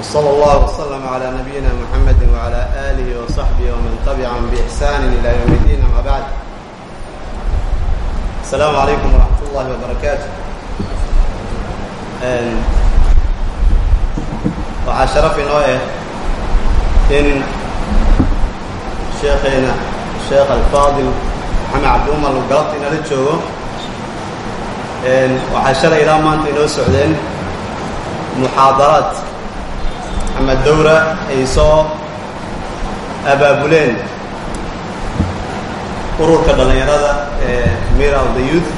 وصلى الله وسلم على نبينا محمد وعلى آله وصحبه ومن تبعهم بإحسان إلى يوم الدين أما بعد السلام عليكم ورحمة الله وبركاته waxaa sharaf inoo ah in sheekheena sheekh alfaadil maxamed cabdiumal uu galabta inala joogo waxaa shalay ilaa maanta inoo socdeen muxaadaraad ama dawra ay soo abaabuleen ururka dhallinyarada ee mira of the youth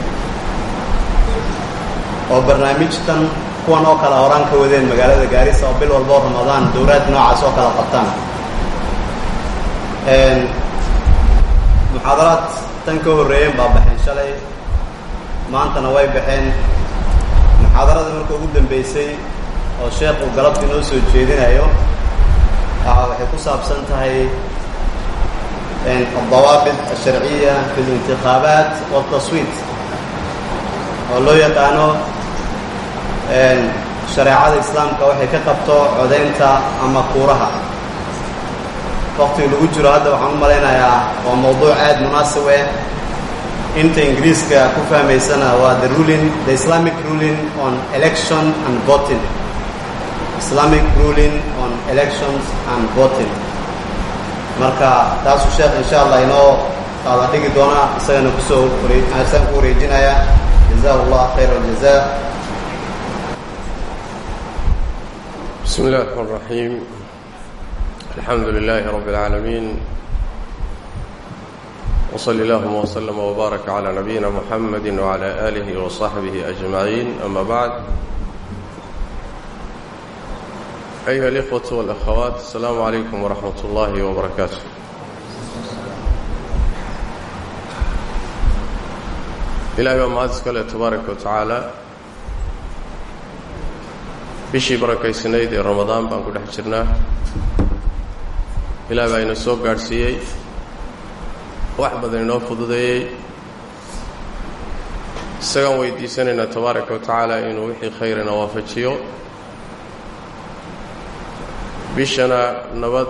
oo barnaamijtan kuwan oo kale horaan ka wadeen magaalada gaarisa oo bil walboo ramadaan dawraad noocaas oo kala qabtaan. Muxaadaraad tan ka horreeyeen baa baxeen shalay. Maantana way baxeen. Muxaadarada marka ugu dambeysay oo sheekuu galabta inoo soo jeedinayo waxa ku saabsan tahay adawaabit asharciya fi lintikhaabaat wاtaswiit oo loo yaqaano shareecada islaamka waxay ka qabto codaynta ama kuuraha. Waktiga lagu jiro hadda waxaan u malaynayaa waa mawduuc aad munaasib eh. Inta ingiriiska ku fahmaysana waa the ruling the islamic ruling on election and voting islamic ruling on elections and voting marka taasuu sheekh insha allah inoo qaada dhigi doona isagana kusoo isagan ku wareejinaya jazahu allah khayr aljaza بسم الله الرحمن الرحيم الحمد لله رب العالمين وصل اللهم وسلم وبارك على نبينا محمد وعلى آله وصحبه أجمعين أما بعد أيها الإخوة والأخوات السلام عليكم ورحمة الله وبركاته إلهي ومعادس كله تبارك وتعالى bishii barakaysanayd ee ramadaan baan ku dhex jirnaa ilaah baa ina soo gaadhsiiyey wax badan inoo fududeeyey isagaan weydiisanaynaa tabaaraka wa tacaala inuu wixii khayrina waafajiyo bishana nabad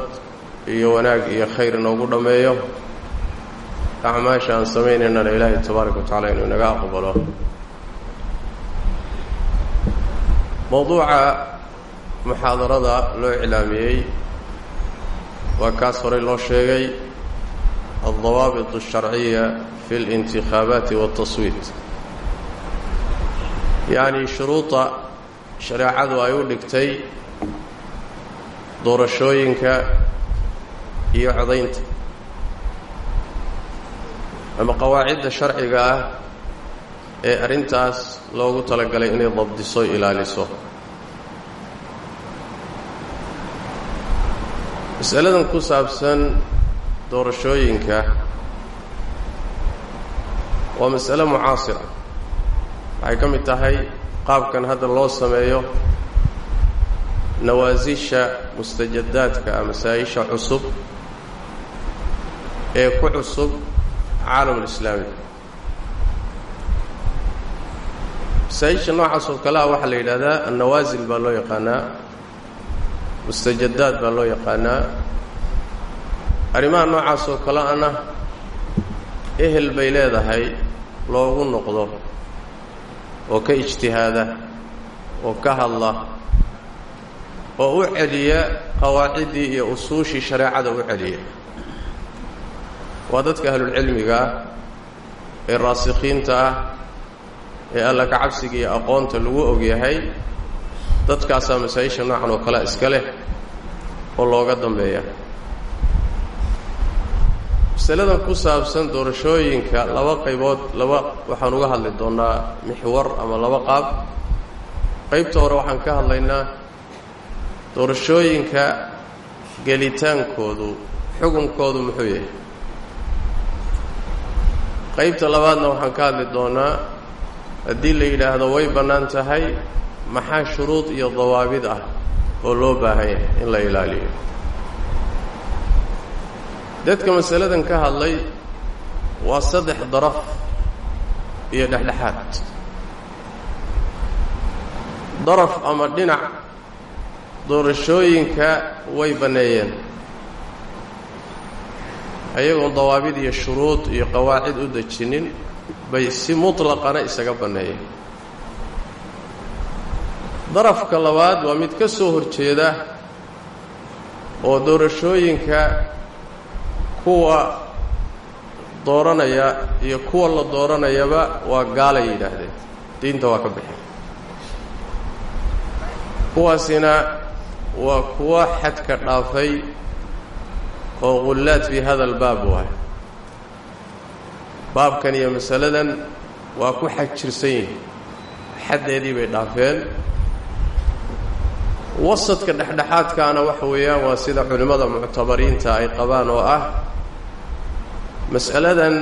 iyo wanaag iyo khayr inoogu dhammeeyo acmaasha aan samaynaynana ilaahay tabaaraka wa tacala inuu inaga aqbalo. Mowduuca muxaadarada loo iclaamiyey waa kaas horey loo sheegay aldawaabit alsharciya fi اlintikhaabaati waاltaswiit yacni shuruuda shareecadu ay u dhigtay doorashooyinka iyo codaynta. Ama qawaacidda sharciga ah ee arrintaas loogu talagalay inay dabdiso ilaaliso. Masaladan ku saabsan doorashooyinka waa masale mucaasira. Waxay ka mid tahay qaabkan hadda loo sameeyo nawaasisha mustajadaadka masaa-isha cusub ee ku cusub caalamulislaami masaa-isha noocaas oo kale ah waxaa la yidhahdaa annawaasil baa loo yaqaanaa mustajadaad baa loo yaqaanaa. Arrimaha noocaas oo kale ana ehel bay leedahay loogu noqdo oo ka ijtihaada oo ka hadla oo u celiya qawaaciddii iyo usuushii shareecada u celiya waa dadka ahlulcilmiga ah ee raasikhiinta ah ee alla ka cabsiga iyo aqoonta lagu ogyahay dadkaasaa masaa-isha noocan oo kale iska leh oo looga dambeeya. Masaladan ku saabsan doorashooyinka laba qaybood laba waxaan uga hadli doonnaa mixwar ama laba qaab. Qaybta hore waxaan ka hadlaynaa doorashooyinka gelitaankoodu xukunkoodu muxuu yahay? Qaybta labaadna waxaan ka hadli doonnaa haddii la yidhaahdo way bannaan tahay maxaa shuruud iyo dawaabid ah oo loo baahan yahay in la ilaaliyo? Dadka masaladan ka hadlay waa saddex daraf iyo dhexdhexaad. Daraf ama dhinac doorashooyinka way banneeyeen ayagoon dawaabid iyo shuruud iyo qawaacid u dejinin bay si mutlaqana isaga banneeyeen darafka labaad waa mid ka soo horjeeda oo doorashooyinka kuwa dooranaya iyo kuwa la dooranayaba waa gaalay yidhaahdeen. Diinta waa ka bixin kuwaasina waa kuwa xadka dhaafay oo qullaad fii hada albaab waay baabkan iyo masaladan waa ku xag jirsan xaddeedii bay dhaafeen. Wasadka dhexdhexaadkaana waxa weeyaan waa sida culimmada muctabariinta ay qabaan oo ah mas'aladan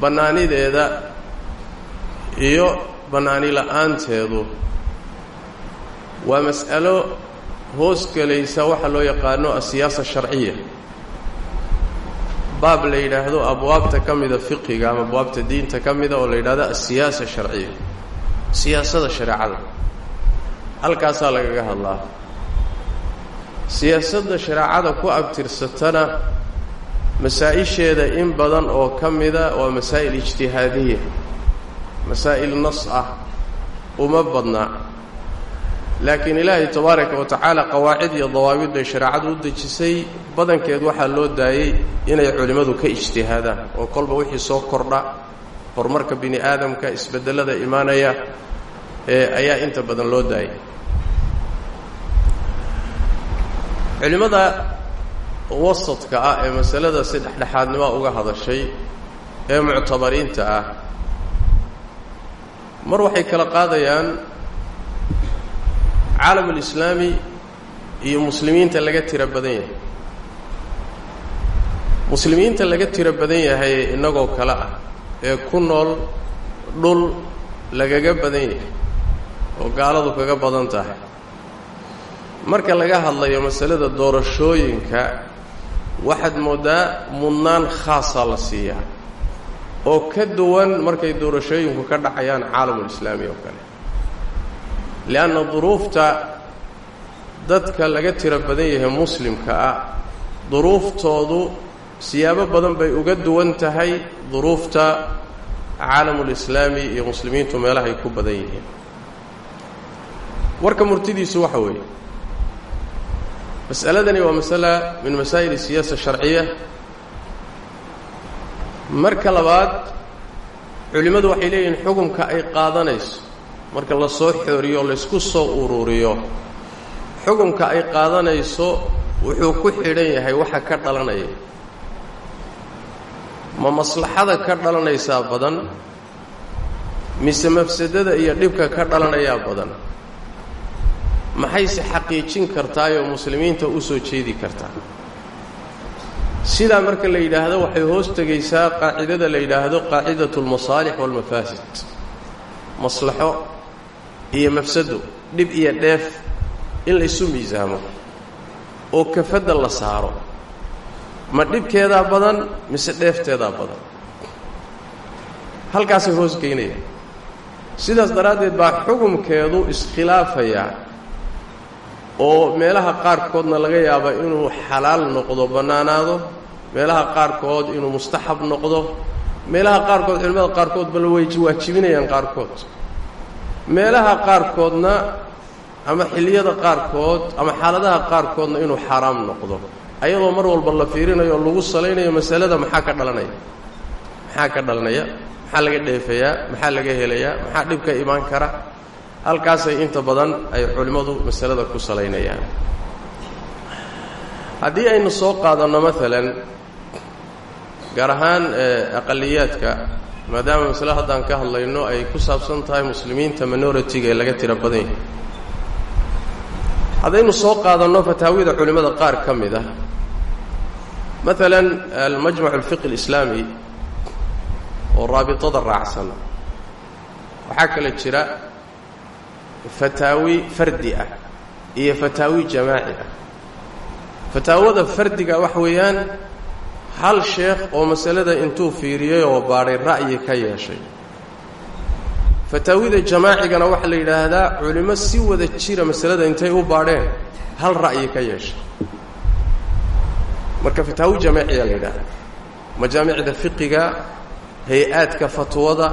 bannaanideeda iyo bannaani la'aanteedu waa mas'alo hoos gelaysa waxa loo yaqaano asiyaasa sharciya. Baab la yidhaahdo abwaabta ka mida fiqiga ama abwaabta diinta ka mida oo la yidhahdo asiyaasa sharciya. Siyaasada shareecada. Halkaasaa lagaga hadlaa. Siyaasadda shareecada ku abtirsatana masaa-isheeda in badan oo ka mida waa masaa'il ijtihaadiya. Masaa'il nas ah. Uma badna laakiin ilaahay tabaaraka wa tacaala qawaacid iyo dawaabid bay shareecadu u dejisay. Badankeed waxaa loo daayey inay culimmadu ka ijtihaadaan oo kolba wixii soo kordha horumarka bini aadamka isbedelada imaanaya ayaa inta badan loo daayay. Culimmada wasadka ah ee masalada si dhexdhexaadnimo uga hadashay ee muctabariinta ah mar waxay kala qaadayaan caalamulislaami iyo muslimiinta laga tiro badan yahay. Muslimiinta laga tiro badan yahay innagoo kale ah ee ku nool dhul lagaga badan yahay oo gaaladu kaga badan tahay. Marka laga hadlayo masalada doorashooyinka waxaad mooddaa mudnaan khaasaa la siiyaa oo ka duwan markay doorashooyinku ka dhacayaan caalamulislaami oo kale lianna duruufta dadka laga tiro badan yahay muslimka ah duruuftoodu siyaabo badan bay uga duwan tahay duruufta caalamulislaami iyo muslimiintu meelahay ku badan yihiin warka murtidiisu waxa weeye mas'aladani waa masala min masaa'il siyaasa sharciya marka labaad culimmadu waxay leeyihiin xukunka ay qaadanayso marka la soo xooriyo laysku soo ururiyo xukunka ay qaadanayso wuxuu ku xidhan yahay waxa ka dhalanaya. Ma maslaxada ka dhalanaysaa badan mise mafsadada iyo dhibka ka dhalanayaa badan? Maxayse xaqiijin kartaayoo muslimiinta u soo jeedi kartaa? Sidaa marka la yidhaahdo waxay hoos tegaysaa qaacidada la yidhaahdo qaacidatu almasaalix waalmafaasid maslaxo iyo mafsado dhib iyo dheef in la isu miisaamo oo kafadda la saaro. Ma dhibkeedaa badan mise dheefteedaa badan? Halkaasay hoos geynayaan sidaas daraaddeed baa xukumkeedu iskhilaafayaa oo meelaha qaarkoodna laga yaaba inuu xalaal noqdo bannaanaado. Meelaha qaarkood inuu mustaxab noqdo. Meelaha qaarkood culimmada qaarkood bal way waajibinayaan qaarkood meelaha qaarkoodna ama xilliyada qaarkood ama xaaladaha qaarkoodna inuu xaaraam noqdo. Ayadoo mar walba la fiirinayo oo lagu salaynayo masalada maxaa ka dhalanaya? Maxaa ka dhalanaya? Maxaa laga dheefayaa maxaa laga helayaa? Maxaa dhibka imaan kara? Halkaasay inta badan ay culimmadu masalada ku salaynayaan. Haddii aynu soo qaadanno maalan gaar ahaan aqaliyaadka maadaama masale haddaan ka hadlayno ay ku saabsan tahay muslimiinta minoritiga ee laga tiro badan yahay. Haddaynu soo qaadanno fataawida culimmada qaar ka mid ah. Maalan almajmac alfiqi alislaami oo raabitada raacsan. Waxaa kale jira fataawi fardi ah iyo fataawi jamaaci ah. Fataawada fardiga waxa weeyaan hal sheekh oo masalada intuu fiiriyey oo baadhay ra'yi ka yeeshay. Fataawida jamaacigana waxaa la yidhaahdaa culimo si wada jira masalada intay u baadheen hal ra'yi ka yeesha marka fataawi jamaaciyaa la yidhahdaa majaamicda fiqiga hay'aadka fatwada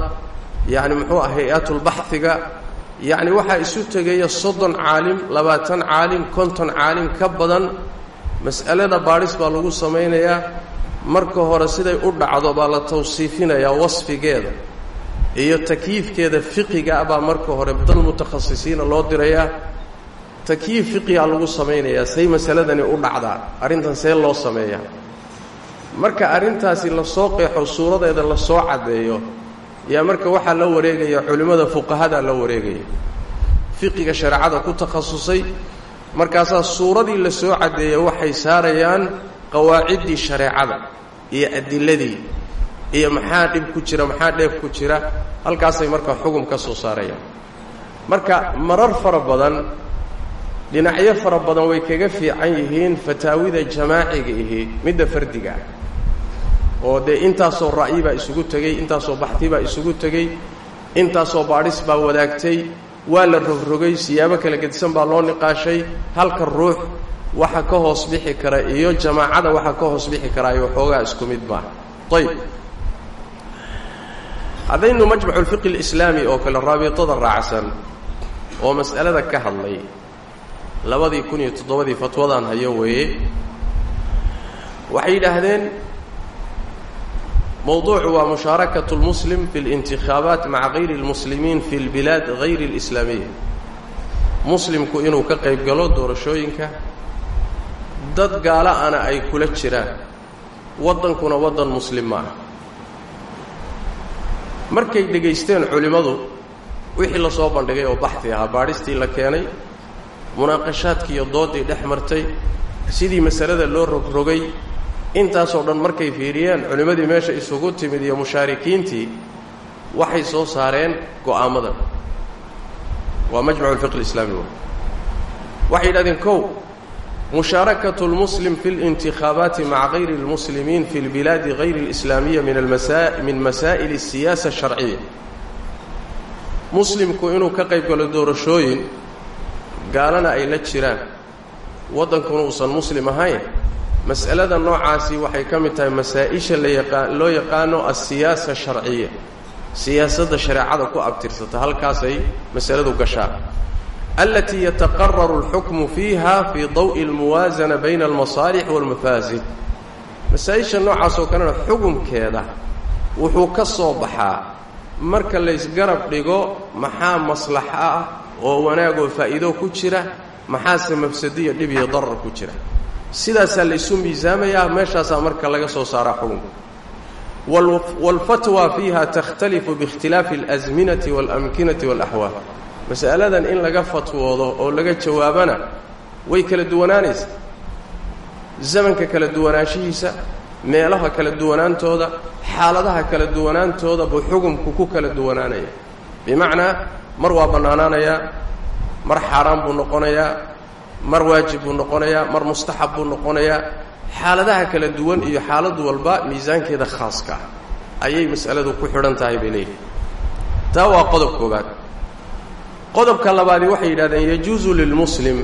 yacni muxuu ah hay'aatulbaxiga yacni waxaa isu tegaya soddon caalim labaatan caalim konton caalim ka badan mas'alada baadhis baa lagu samaynayaa marka hore siday u dhacdo baa la tawsiifinayaa wasfigeeda iyo takyiifkeeda fiqiga baa marka hore dal mutakhasisiina loo dirayaa. Takyiif fiqigaa lagu samaynayaa say masaladani u dhacdaa arrintan see loo sameeyaa. Marka arrintaasi la soo qeexo suuradeeda la soo caddeeyo yaa marka waxaa la wareegaya culimmada fuqahadaa la wareegaya. Fiqiga shareecada ku takhasusay markaasaa suuradii la soo caddeeya waxay saarayaan qawaaciddii shareecada iyo adiladii iyo maxaa dhib ku jira maxaa dheef ku jira halkaasay marka xugum ka soo saarayaan. Marka marar fara badan dhinacyo fara badan way kaga fiican yihiin fataawida jamaaciga ihi midda fardiga ah. Oo dee intaasoo ra'yi baa isugu tegey intaasoo baxti baa isugu tegey intaasoo baadhis baa wadaagtay waa la rogrogay siyaabo kala gedisan baa loo niqaashay halka ruux waxa ka hoos bixi kara iyo jamaacada waxa ka hoos bixi karaayo waxoogaa isku mid maaha ayb haddaynu majmacu lfiqi alislaami oo kale raabitada raacsan oo mas'alada ka hadlay labadii kun iyo toddobadii fatwadaan hayo weeye waxay yidhaahdeen mowduucu waa mushaarakat اlmuslim fi اlintikhaabaat maca gayri اlmuslimiin fi اlbilaad gayri اlislaamiya muslimku inuu ka qayb galo doorashooyinka dad gaala ana ay kula jiraan. Waddankuna waddan muslim ah markay dhegaysteen culimmadu wixii la soo bandhigay oo baxdi ahaa baadhistii la keenay munaaqashaadkii iyo doodii dhex martay sidii masalada loo rogrogay intaasoo dhan markay fiiriyeen culimmadii meesha isugu timid iyo mushaarikiintii waxay soo saareen go'aamadan waa majmacu lfiqi lislaami w waxay yidhahdeen kow mushaarakatu اlmuslim fi اlintikhaabaati maca gayri اlmuslimiin fi اlbilaadi gayri اlislaamiya min masaa'il الsiyaasa الsharciya muslimku inuu ka qayb galo doorashooyin gaalana ay la jiraan waddankuna uusan muslim ahayn mas'alada noocaasi waxay ka mid tahay masaa-isha layaqaa loo yaqaano alsiyaasa asharciya siyaasadda shareecada ku abtirsata halkaasay masaladu gashaa alatii yataqararu alxukmu fiiha fii daw'i almuwaasana bayna almasaalix waalmafaasid masaa-isha noocaas oo kalena xukumkeeda wuxuu ka soo baxaa marka laysgarab dhigo maxaa maslaxo ah oo wanaagoo faa'iido ku jira maxaase mafsadiyo dhib iyo darar ku jira sidaasaa laysu miisaamayaa meeshaasaa marka laga soo saaraa xukunka waalfatwa fiiha takhtalifu biikhtilaafi alasminati waalamkinati waalaxwaal mas'aladan in laga fatwoodo oo laga jawaabana way kala duwanaanaysaa zamanka kala duwanaanshihiisa meelaha kala duwanaantooda xaaladaha kala duwanaantooda buu xukumku ku kala duwanaanaya. Bimacnaa mar waa bannaanaanayaa mar xaaraan buu noqonayaa mar waajib buu noqonayaa mar mustaxab buu noqonayaa xaaladaha kala duwan iyo xaalad walba miisaankeeda khaaska ah. Ayay mas'aladu ku xidhan tahay bay leeyihiin taa waa qodob koobaad qodobka labaadi waxay yidhahdeen yajuusu lilmuslim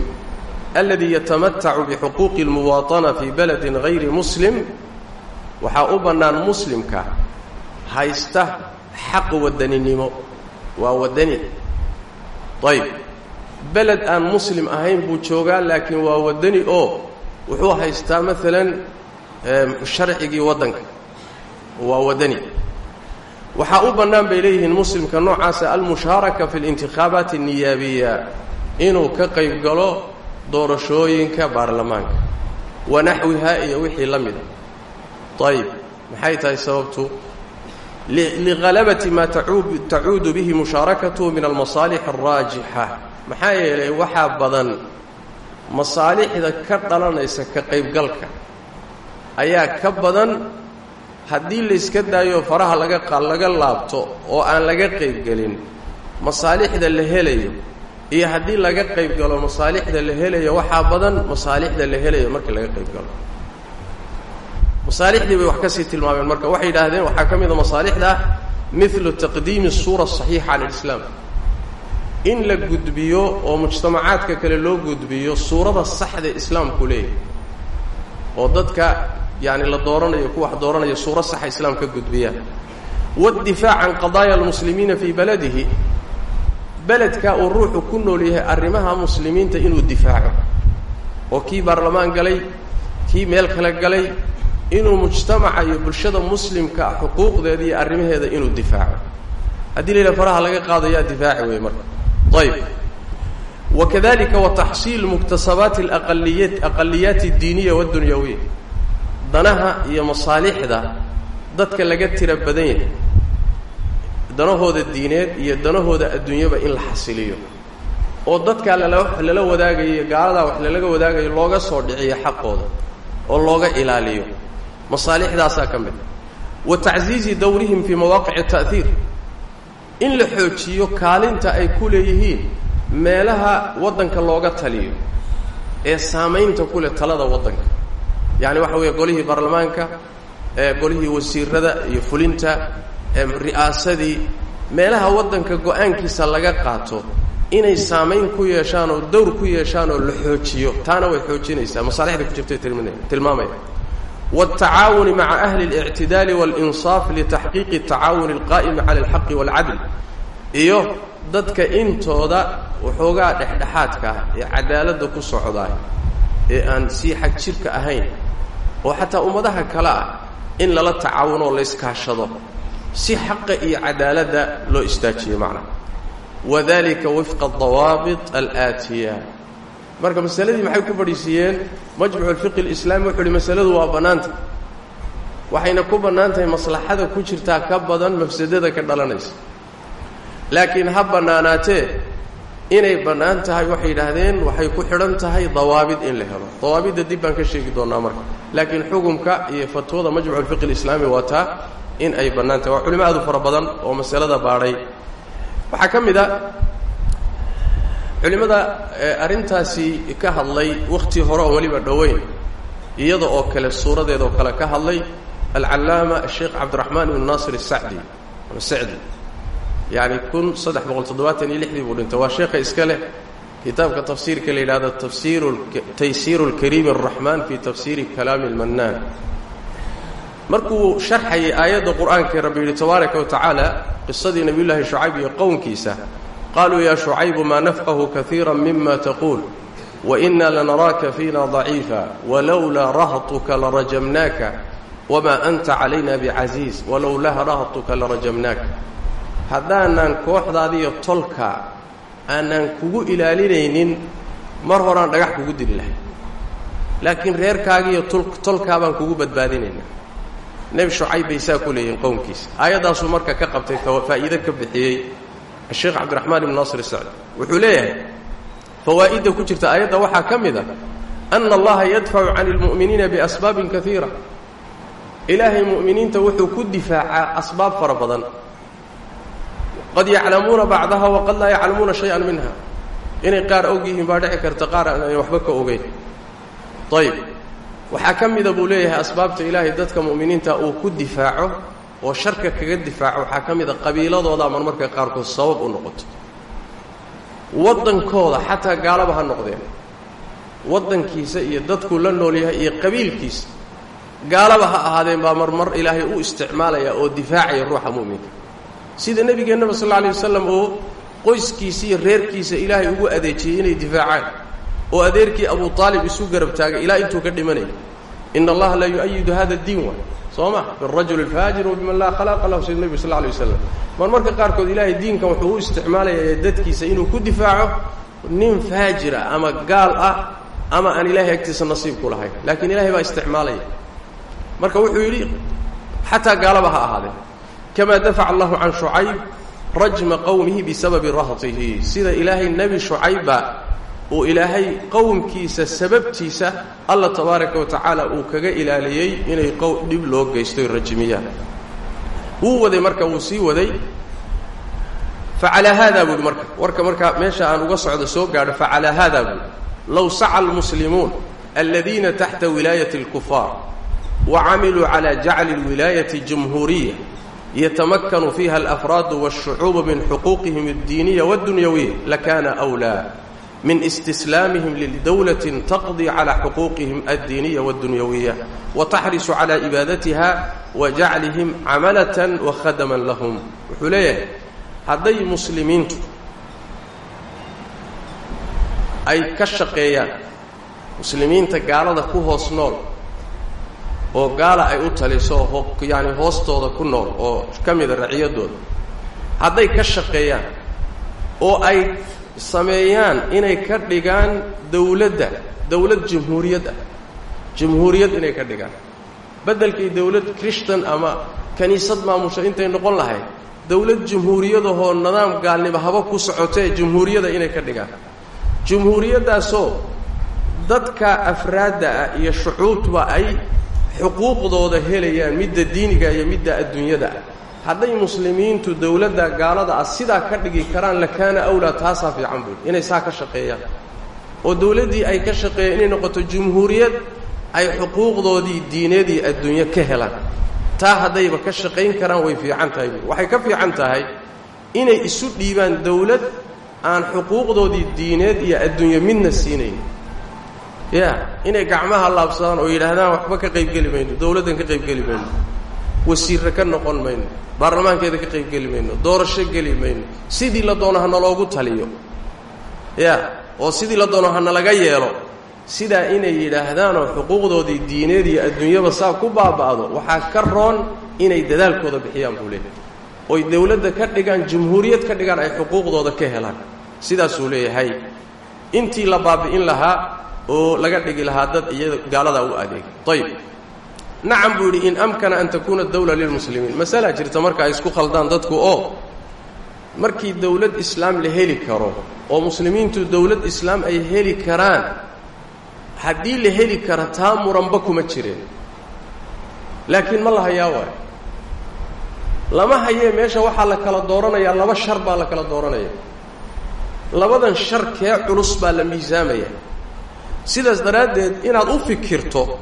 alladii yatamatacu bixuquuqi اlmuwaaطana fii baladin hayri muslim. Waxaa u bannaan muslimka haysta xaq wadaninimo. Waa wadani. Ayb beled aan muslim ahayn buu joogaa laakiin waa wadani oo wuxuu haystaa maalan sharcigii waddanka. Waa wadani waxaa u bannaan bay leeyihiin muslimka noocaasa ah, almushaaraka fi lintihaabaati anniyaabiya inuu ka qayb galo doorashooyinka baarlamaanka. Wa naxwihaa iyo wixii la mida ayib maxay tahay sababtu? Lihalabati maa tacuudu bihi mushaarakatuhu min almasaalix alraajixa maxaa yeelay waxaa badan masaalixda ka dhalanaysa ka qaybgalka ayaa ka badan haddii layska daayo faraha laga laga laabto oo aan laga qaybgelin masaalixda la helayo iyo haddii laga qaybgalo masaalixda la helayo waxaa badan masaalixda la helayo markii laga qaybgalo masaalixdii bay wax ka sii tilmaameen marka waxay yidhaahdeen waxaa ka mid a masaalixda milu taqdiimi suura saxiixa can alislaam. In la gudbiyo oo mujtamacaadka kale loo gudbiyo suurada saxda islaamku leeyahay oo dadka yaani la dooranayo kuwax dooranaya suuro saxa islaam ka gudbiyaan waاddifaac can qadaaya almuslimiina fii baladihi. Beledka uu ruuxu ku nool yahay arrimaha muslimiinta inuu difaaco. Oo kii baarlamaan galay kii meel kale galay inuu mujtamaca iyo bulshada muslimka xuquuqdeeda iyo arrimaheeda inuu difaaco. Haddii la yidhaha faraha laga qaadayaa difaaci wey marka. Ayb wakadalika wataxsiil muktasabaati alaqaliya aqaliyaati addiiniya danaha iyo masaalixda dadka laga tira badan yahay. Danahooda diineed iyo danahooda adduunyaba in la xasiliyo. Oo dadkaa lala lala wadaagayo gaaladaa wax lalaga wadaagayo looga soo dhiciyo xaqooda. Oo looga ilaaliyo. Masaalixdaasaa ka mid wa tacsiizi dawrihim fii mawaaqici ta'hiir in la xoojiyo kaalinta ay ku leeyihiin meelaha waddanka looga taliyo. Ee saamaynta ku leh talada waddanka yacni waxa weeye golihii baarlamaanka ee golihii wasiirada iyo fulinta ee ri'aasadii meelaha waddanka go-aankiisa laga qaato inay saamayn ku yeeshaan oo dawr ku yeeshaan oo la xoojiyo taana way xoojinaysaa masaalixda ku jirtay tilmina tilmaamaya wاltacaawuni maca ahli اlictidaali wاlinsaaf litaxqiiqi اtacaawuni اlqaa'imi cala اlxaqi wاlcadl iyo dadka intooda waxoogaa dhexdhexaadka ah ee cadaaladda ku socdaa ee aan sii xag jirka ahayn oo xataa ummadaha kale ah in lala tacaawuno oo la iskaashado si xaqa iyo cadaaladda loo istaajiyo macnaha wadalika wifqa adawaabit alaatiya. Marka masaladii maxay ku fadhiisiiyeen majmucu alfiqi alislaami wuxu uhi masaladu waa bannaanta. Waxayna ku bannaan maslaxada ku jirtaa ka badan mafsadada ka dhalanaysa. Laakiin ha bannaanaatee inay bannaan tahay waxay yidhaahdeen waxay ku xidhan tahay dawaabid in la helo. Dawaabidda dib baan ka sheegi doonnaa marka. Laakiin xukumka iyo fatwada majmucu alfiqi alislaami waa taa in ay bannaan tahay. Waa culimo aad u fara badan oo masalada baadhay waxaa ka mid a culimmada arrintaasi ka hadlay wakhti hore oo weliba dhoweyn iyada oo kale suuradeeda oo kale ka hadlay alcallaama asheekh cabdiraxmaan ibnu naasir asacdi sacdi yacni kun saddex boqol toddobaatan iyo lixdii buu dhintay waa sheekha iska leh kitaabka tafsiirka la yidhahdo tafsiir taysiiru اlkariim الraxmaan fi tafsiiri kalaami اlmannaan markuu sharxayay aayadda qur'aankae rabbi yidhi tabaaraka wa tacaala qisadii nebiy llaahi shucayb iyo qowmkiisa qaaluu yaa shucaybu maa nafqahu kaiira mima taquul waina lanaraaka fiina daciifa walowlaa rahtuka larajamnaaka wamaa anta calayna bicasiiz walowlaa rahtuka larajamnaaka haddaanan kooxdaadiiyo tolka aanaan kugu ilaalinaynin mar horaan dhagax kugu dili lahay. Laakiin reerkaagiiyo tolkaa baan kugu badbaadinayna. Nebi shucayb bay saa ku leeyihiin qowmkiisa. Aayaddaasuu marka ka qabtay faa'iide ka bixiyey asheekh cabdiraxmaan ibn naasir sacdi. Wuxuu leeyahay fawaa'idda ku jirta aayadda waxaa ka mid a ana allaha yadfacu can اlmu'miniina biasbaabin kaiira ilaahay mu'miniinta wuxuu ku difaacaa asbaab fara badan qad yaclamuuna bacdaha waqad laa yaclamuuna shay-an minha. Inay qaar og yihiin baa dhici karta qaar aanay waxba ka ogeyn. Ayb waxaa ka mida buu leeyahay asbaabta ilaahay dadka mu'miniinta uu ku difaaco oo sharka kaga difaaco. Waxaa ka mida qabiiladooda ama marka qaarkood sabab u noqoto. Waddankooda xataa gaalaba ha noqdeen. Waddankiisa iyo dadkuu la nool yahay iyo qabiilkiisa gaalaba ha ahaadeen baa marmar ilaahay u isticmaalaya oo difaacaya ruuxa mu'minka sida nebigeennaba sal alay wasalam oo qoyskiisa iyo reerkiisa ilaahay ugu adeejiyey inay difaacaan oo adeerkii abu aalib isu garab taagay ilaa intuu ka dhimanayay ina allaha la yu-ayidu hada diin wa soo ma birajuli alfaajir wa biman laa khalaqa lahu sida nebigu sal alay waslam mar marka qaarkood ilaahay diinkan wuxuu u isticmaalayaa dadkiisa inuu ku difaaco nin faajira ama gaal ah ama aan ilahay agtiisa nasiib ku lahayn. Laakiin ilahay baa isticmaalaya. Marka wuxuu yidhi xataa gaalaba ha ahaadeen kama dafaca allahu can shucayb rajma qowmihi bisababi rahtihi sida ilaahay nebi shucayba uu ilaahay qowmkiisa sababtiisa alla tabaaraka wa tacaala uu kaga ilaaliyey inay dhib loo geysto rajmiyaan wuu waday marka wuu sii waday facalaa haada buuhi marka warka markaa meesha aan uga socdo soo gaadho facalaa haada buuhi low saca almuslimuun aladiina taxta wilaayati اlkufaar wa camiluu cala jacli اlwilaayati jumhuuriya yatamakanu fiiha alafraadu waashucuubu min xuquuqihim addiiniya waddunyawiya lakaana wlaa min istislaamihim lidowlatin taqdii calaa xuquuqihim addiiniya waddunyawiya wataxrisu calaa cibaadatiha wa jaclihim camalatan wa khadaman lahum wuxuu leeyahay hadday muslimiintu ay ka shaqeeyaan muslimiinta gaalada ku hoos nool oo gaala ay u taliso yaani hoostooda ku nool oo ka mida raciyadooda hadday ka shaqeeyaan oo ay sameeyaan inay ka dhigaan dawladda dawlad jamhuuriyad ah. Jamhuuriyad inay ka dhigaan. Beddelkii dawlad christan ama kiniisad maamusha intay noqon lahayd dawlad jamhuuriyadahoo nidaam gaalnimo haba ku socotee jamhuuriyada inay ka dhigaan. Jamhuuriyaddaasoo dadka afraadda ah iyo shucuubtuba ay xuquuqdooda helayaan midda diiniga iyo midda adduunyada. Ah hadday muslimiintu dawladda gaalada ah sidaa ka dhigi karaan lakaana awlaa taasaa fiican buui inay saa ka shaqeeyaan. Oo dawladdii ay ka shaqeeyaan inay noqoto jamhuuriyad ay xuquuqdoodii diineed iyo adduunyo ka helaan. Taa haddayba ka shaqayn karaan way fiican tahay buui waxay ka fiican tahay inay isu dhiibaan dawlad aan xuquuqdoodii diineed iyo adduunyo midna siinayn ya inay gacmaha laabsadaan oo yidhaahdaan waxba ka qaybgeli mayno dawladdan ka qaybgeli mayno wasiirre ka noqon mayno baarlamaankeeda ka qaybgeli mayno doorasho geli mayno sidii la doono hanaloogu taliyo. Ya oo sidii la doono hanalaga yeelo sidaa inay yidhaahdaanoo xuquuqdoodii diineed iyo adduunyaba saa ku baaba'do waxaa ka roon inay dadaalkooda bixiyaan buu leeyahay. Oy dawladda ka dhigaan jamhuuriyad ka dhigaan ay xuquuqdooda ka helaan. Sidaasuu leeyahay. Intii la baabi'in lahaa oo laga dhigi lahaa dad iyada gaaladaa u adeegay ayib nacam buu yidhi in amkana an takuuna dawla lilmuslimiin masalaa jirta marka ay isku khaldaan dadku oo markii dawlad islaam la heli karo oo muslimiintu dawlad islaam ay heli karaan haddii la heli kara taa muranba kuma jireen. Laakiin ma la hayaa waayo lama hayee meesha waxaa la kala dooranayaa laba shar baa la kala dooranaya labadan shar kee culus baa la miisaamaya sidaas daraaddeed inaad u fikirto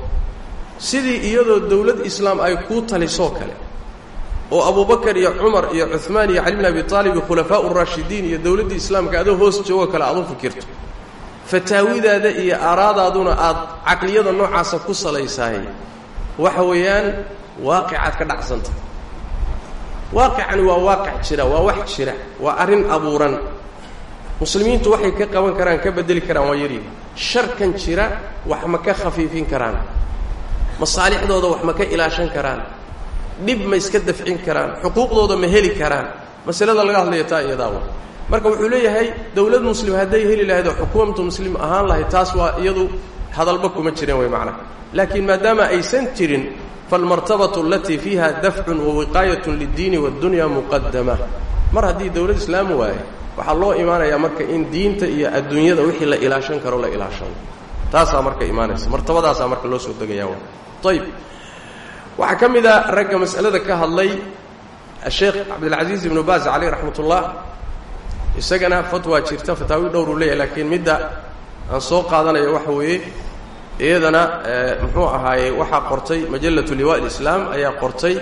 sidii iyadoo dawlad islaam ay kuu talisoo kale oo abubakar iyo cumar iyo cuhmaan iyo cali bn abi aalib iyo khulafaa uraashidiin iyo dawladdii islaamka adoo hoos joogoo kale aad u fikirto. Fataawidaada iyo aaraadaaduna aad caqliyada noocaasa ku salaysahay waxa weeyaan waaqicaad ka dhacsanta waaqicani waa waaqic jira waa wax jira waa arrin abuuran muslimiintu waxay ka qaban karaan ka bedeli karaan waa yaryihi sharkan jira wax ma ka khafiifin karaan. Masaalixdooda wax ma ka ilaashan karaan. Dhib ma iska dafcin karaan. Xuquuqdooda ma heli karaan. Masalada laga hadlaya taa iyadaawa marka wuxuu leeyahay dawlad muslim hadday heli lahayd oo xukuumatu muslim ahaan lahayd taas waa iyadu hadalba kuma jireen way macnaha laakiin maadaama aysan jirin falmartabatu alatii fiiha dafcun wa wiqaayatun liddiini waaddunya muqadama mar haddii dawlad islaam waaye waxaa loo imaanayaa marka in diinta iyo adduunyada wixii la ilaashan karo la ilaashado taasaa marka imaanaysa. Martabadaasaa marka loo soo degayaa ayib waxaa ka mid a ragga mas'alada ka hadlay asheekh cabdilcaziiz ibnu baaz caleyh raxmat ullah isagana fatwa jirta fataawi dhowruu leeyahay laakiin midda aan soo qaadanayo waxa weeye iyadana muxuu ahaaye waxaa qortay majallatu liwa lislaam ayaa qortay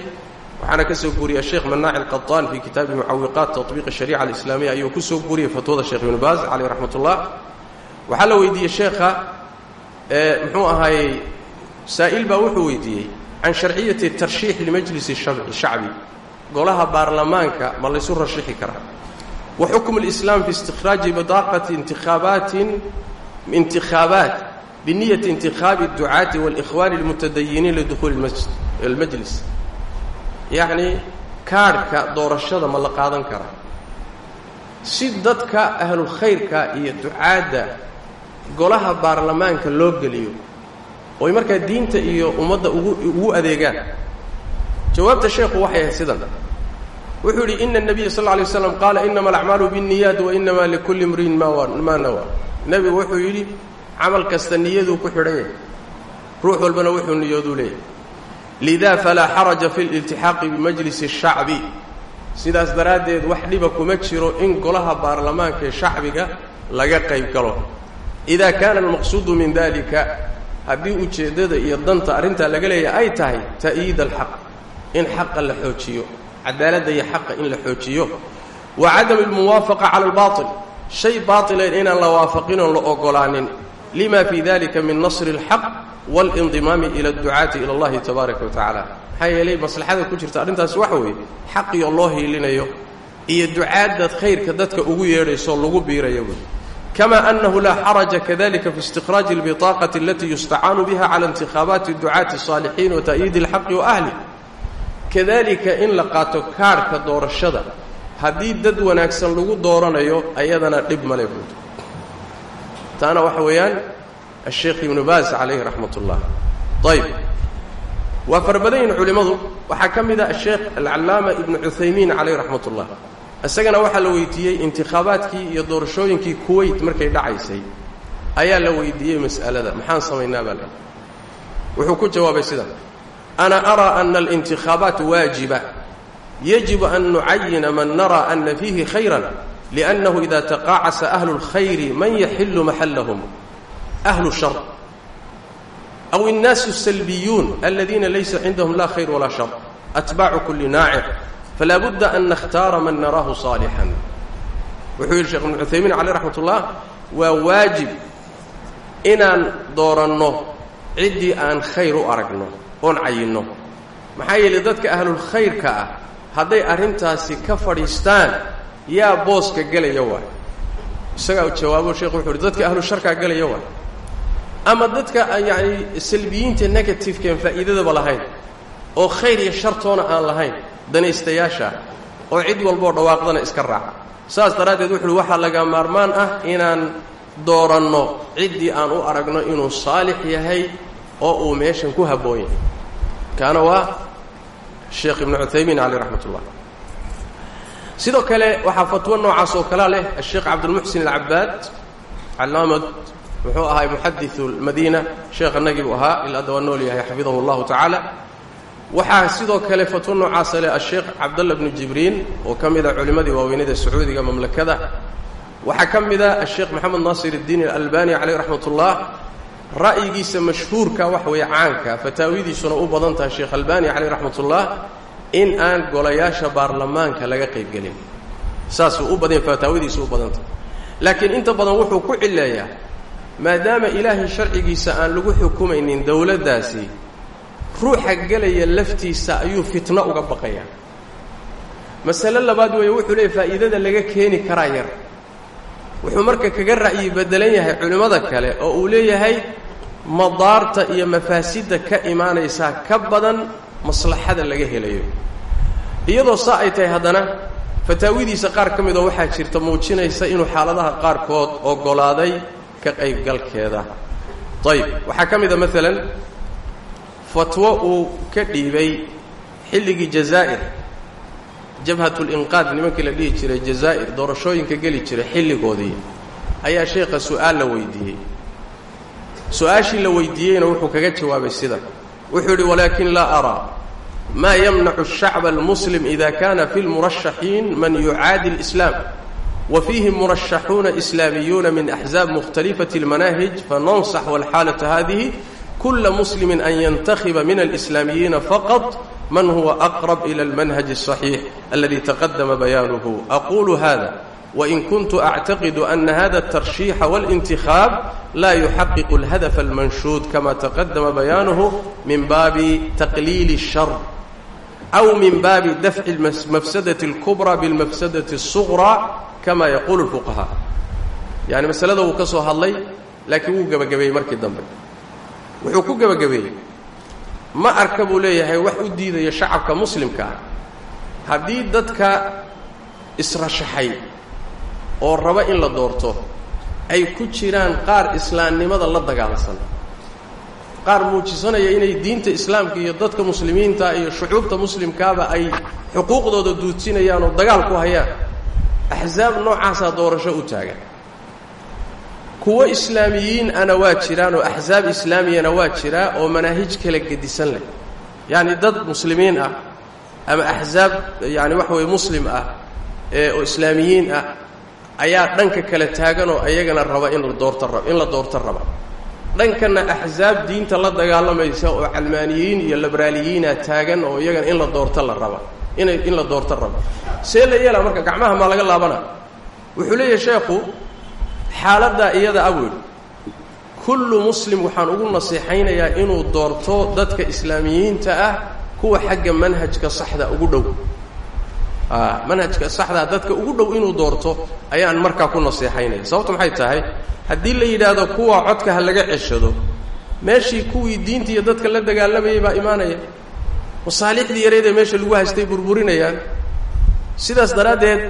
waxaana ka soo guuriyay sheekh manaac alqataan fii kitaabi mucawiqaat taطbiiq ashariica alislaamiya ayuu ku soo guuriyey fatwada sheekh ibnu baas caleyh raxmat ullah waxaa la weydiiyey sheekha muxuu ahaayey saa'il baa wuxuu weydiiyey can sharciyati tarshiix limajlisi shacbi. Golaha baarlamaanka ma laysu rashixi karaa wa xukmu lislaam fi istikraaji bidaaqati intikhaabatin intikhaabaat biniyati intikhaabi ducaati walikhwaani almutadayiniin lidukhuuli almajlis yacni kaadhka doorashada ma la qaadan karaa si dadka ahlulkhayrka iyo ducaadda golaha baarlamaanka loo geliyo oy markaa diinta iyo ummadda ugu ugu adeegaan jawaabta sheekhu waxay ahayd sidan wuxuu yidhi ina الnabiya sal lla alay waslam qaala inama alacmaalu biالniyaat wainama likulli imriin maa nawa nebigu wuxuu yidhi camal kasta niyaduu ku xidhan yahay ruux walbana wuxuu niyooduu leeyahay lida falaa xaraja fi liltixaaqi bimajlisi الshacbi sidaas daraaddeed wax dhiba kuma jiro in golaha baarlamaanka ee shacbiga laga qayb galo. Ida kaana almaqsuudu min dalika haddii ujeeddada iyo danta arrintaa laga leeyahay ay tahay ta'yiid alxaq in xaqa la xoojiyo cadaaladda iyo xaqa in la xoojiyo. Wa cadam almuwaafaqa cala albaatil shay baatileen inaan la waafaqin oon la ogolaanin. Lima fii dalika min nasri alxaq waalindimaami ila adducaati ila allahi tabaaraka wa tacala maxaa yeelay maslaxada ku jirta arrintaasi waxa weeye xaqiyo loo hiilinayo iyo ducaaddaad khayrka dadka ugu yeedhayso lagu biirayo wey kama anahu laa xaraja kadalika fi istikraaji albiطaaqati alatii yustacaanu biha cala intikhaabaati ducaati الصaalixiin wa ta'yiidi اlxaqi wa ahli kadalika in la qaato kaarhka doorashada haddii dad wanaagsan lagu dooranayo ayadana dhib male buud taana waxa weeyaan asheekh ibnu baas calayhi raxmat ullah ayb waa fara badan yihiin culimmadu waxaa ka mid ah asheekh alcallaama ibnu cuthaymiin calayhi raxmat ullah isagana waxaa la weydiiyey intikhaabaadkii iyo doorashooyinkii kuwayt markay dhacaysay ayaa la weydiiyey mas'alada maxaan samaynaa baa lahi wuxuu ku jawaabay sida ana araa ana alاntikhaabaat waajiba yajibu an nucayina man nara ana fiihi khayran liannahu ida taqaacasa ahlu اlkhayri man yaxilu maxallahum ahlu shar aw الnaasu الsalbiyuun aladiina laysa cindahum la khayr walaa shar atbaacu kuli naaciq falaa budda an nakhtaara man naraahu saalixan wuxuu yidhi shekh ibnu cuthaymiin caleyh raxmat ullah waa waajib inaan dooranno ciddii aan khayr u aragno oon cayinno maxaa yeelay dadka ahlulkhayrka ah hadday arrintaasi ka fadhiistaan yaa booska gelaya waay isagaa jawaabo sheekhu wuxu uhi dadka ahlusharkaa gelaya waay ama dadka yacni salbiyiinta negatifekeen faa'iidadaba lahayn oo khayr iyo shartoona aan lahayn danaystayaasha oo cid walboo dhawaaqdana iska raaca. Saas daraaddeed wuxu uhi waxaa laga maarmaan ah inaan dooranno ciddii aan u aragno inuu saalix yahay oo uu meeshan ku habboon yahay kaana waa sheekh ibnu cuthaymiin caleyh raxmat ullah sidoo kale waxaa fatwo noocaas oo kalea leh asheekh cabdulmuxsin alcabaad calaamad muxuu ahaa muxadiu lmadiina sheekhanagii buu ahaa ilaa hadda waa nool yahay xafidahu allahu tacaala. Waxaa sidoo kale fatwo noocaasa leh asheekh cabdalla bnu jibriin oo ka mid a culimmadii waaweynada sacuudiga mamlakada. Waxaa ka mid a asheekh maxamed naasir iddiin alalbani caleyh raxmat ullah ra'yigiisa mashhuurka wax weeye caanka fataawidiisuna u badan tahay sheekh albani caleyh raxmat ullah in aan golayaasha baarlamaanka laga qaybgelin saasuu u badan fataawidiisu u badan tahay. Laakiin inta badan wuxuu ku cileeyaa maadaama ilaahay sharcigiisa aan lagu xukumaynin dowladdaasi ruuxa gelaya laftiisa ayuu fitno uga baqayaa masale labaad weeye wuxuu leeyahy faa'iidada laga keeni karaa yar. Wuxuu marka kaga ra'yi beddelan yahay culimmada kale oo uu leeyahay madaarta iyo mafaasidda ka imaanaysaa ka badan maslaxada laga helayo. Iyadoo saa ay tahay haddana fataawidiisa qaar ka midoo waxaa jirta muujinaysa inuu xaaladaha qaarkood oggolaaday ka qaybgalkeeda ayib waxaa ka mid a maalan fatwo uu ka dhiibay xilligii jazaa'ir jabhatulinqaad nimankii la dhihi jiray jazaa'ir doorashooyinka geli jiray xilligoodii ayaa sheekha su'aal la weydiiyey su-aashii la weydiiyeyna wuxuu kaga jawaabay sida wuxuu yidhi walaakin laa araa maa yamnacu الshacba almuslim ida kana fi lmurashaxiin man yucaadi اlislaam wa fiihi murashaxuuna islaamiyuuna min axzaab mukhtalifati اlmanaahij fanansax walxaalata hadihi kula muslimi an yantakhiba min alislaamiyiina faqad man huwa aqrab ila almanhaji الصaxiix aladi taqadama bayaanuhu aqulu hada wain kuntu actaqidu ana hada الtarshiixa wاlاntikhaab laa yuxaqiqu اlhadafa almanshuud kama taqadama bayaanuhu min baabi taqliili الshar aw min baabi dafci mafsadati اlkubra bilmafsadati الsuqraa kama yaquulu اlfuqahaa yani masalada wuu ka soo hadlay laakiin wuu gebagabeeyey markii dambe. Wuxuu ku gebagabeeyey ma arka buu leeyahay wax u diidaya shacabka muslimka ah. Haddii dadka israshaxay oo raba in la doorto ay ku jiraan qaar islaamnimada la dagaalansan. Qaar muujisanaya inay diinta islaamka iyo dadka muslimiinta iyo shucuubta muslimkaaba ay xuquuqdooda duudsinayaan oo dagaal ku hayaan axsaab noocaasaa doorasho u taagan. Kuwo islaamiyiin ana waa jiraan oo axsaab islaamiyana waa jiraa oo manaahij kala gedisan leh. Yacni dad muslimiin ah ama axsaab yani waxa weye muslim ah oo islaamiyiin ah ayaa dhanka kale taagan oo ayagana raba in la doorta in la doorto raba. Dhankana axsaab diinta la dagaalamaysa oo calmaaniyiin iyo liberaaliyiina taagan oo iyagana in la doorto la raba inay in la doorto rabo. See la yeelaa marka gacmaha maa laga laabana. Wuxuu leeyahay sheekhu xaaladdaa iyada a weydhi kullu muslim waxaan ugu nasiixaynayaa inuu doorto dadka islaamiyiinta ah kuwa xagga manhajka saxda ugu dhow. Manhajka saxdaa dadka ugu dhow inuu doorto ayaan markaa ku nasiixaynaya. Sababto maxay tahay? Haddii la yidhaahdo kuwa codka ha laga ceshado meeshii kuwii diinta iyo dadka la dagaalamayay baa imaanaya masaalixdii yareedee meesha lagu haystay burburinayaan. Sidaas daraaddeed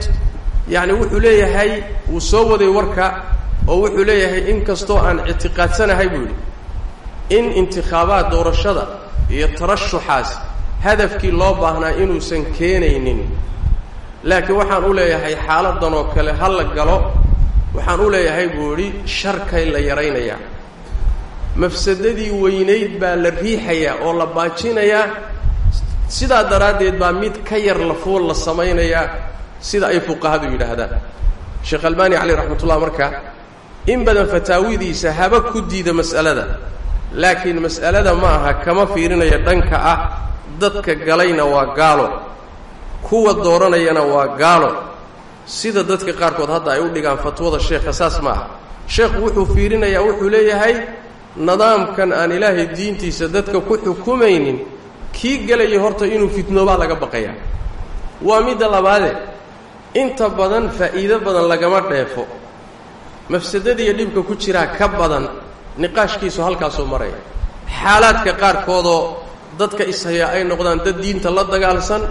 yacni wuxuu leeyahay wuu soo waday warka oo wuxuu leeyahay in kastoo aan ictiqaadsanahay buu yidhi. In intikhaabaad doorashada iyo tarashuxaas hadafkii loo baahnaa inuusan keenaynin. Laakiin waxaan u leeyahay xaaladan oo kale ha la galo. Waxaan u leeyahay buu idhi sharkay la yaraynayaa mafsadadii weynayd baa la riixayaa oo la baajinayaa sidaa daraaddeed baa mid ka yar lafuul la samaynayaa sida ay fuqahadu yidhaahdaan. Sheekh albaani caleyh raxmatullah marka in badan fataawidiisa haba ku diida mas'alada laakiin mas'alada ma aha kama fiirinaya dhanka ah dadka galayna waa gaalo kuwa dooranayana waa gaalo. Sida dadka qaarkood hadda ay u dhigaan fatwada sheekha saas ma aha. Sheekhu wuxuu fiirinayaa wuxuu leeyahay nidaamkan aan ilaahay diintiisa dadka ku xukumaynin kii gelaya horta inuu fitnoobaa laga baqayaa waa midda labaade. Inta badan faa'iido badan lagama dheefo. Mafsadadiiyo dhibka ku jiraa ka badan niqaashkiisu halkaasuu maraya. Xaalaadka qaarkoodoo dadka ishayaa ay noqdaan dad diinta la dagaalsan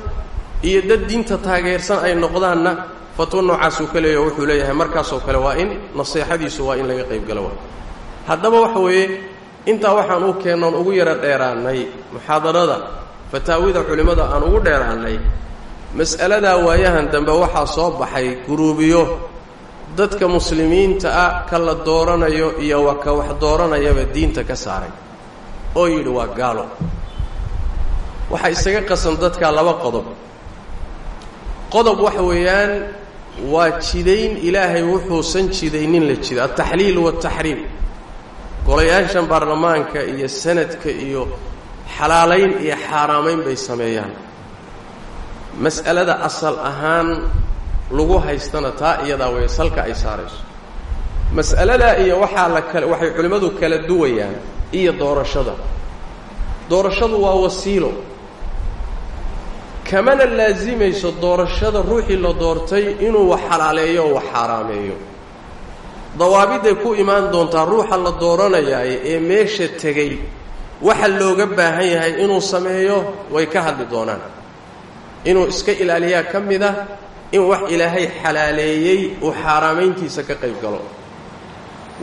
iyo dad diinta taageersan ay noqdaanna fatwo noocaasuu ka leeyaho wuxuu leeyahay markaasoo kale waa in naseexadiisu waa in laga qaybgalo wa haddaba waxa weeye intaa waxaan u keennoon ugu yaro dheeraannay muxaadarada fataawida culimmada aan ugu dheeraannay. Mas'aladaa waayahan dambe waxaa soo baxay guruubiyo. Dadka muslimiinta ah ka la dooranayo iyo wa ka wax dooranayaba diinta ka saaray. Oo yidhi waa gaalo. Waxaa isaga qasan dadkaa laba qodob. Qodob waxa weeyaan waa jidayn ilaahay wuxuusan jidaynin la jida altaxliil waataxriim golayaashan baarlamaanka iyo sanadka iyo xalaalayn iyo xaaraamayn bay sameeyaan. Mas'alada asal ahaan lagu haystana taa iyadaa way salka ay saarayso. Mas'aladaa iyo waxaa la kale waxay culimmadu kala duwayaan iyo doorashada. Doorashadu waa wasiilo. Kamana laasimayso doorashada ruuxii la doortay inuu wax xalaaleeyo oo wax xaaraameeyo dawaabiday ku imaan doontaa ruuxa la dooranayaaye ee meesha tegey waxa looga baahan yahay inuu sameeyo way ka hadli doonaan. Inuu iska ilaaliyaa ka mid ah in wax ilaahay xalaaleeyey uu xaaraamayntiisa ka qayb galo.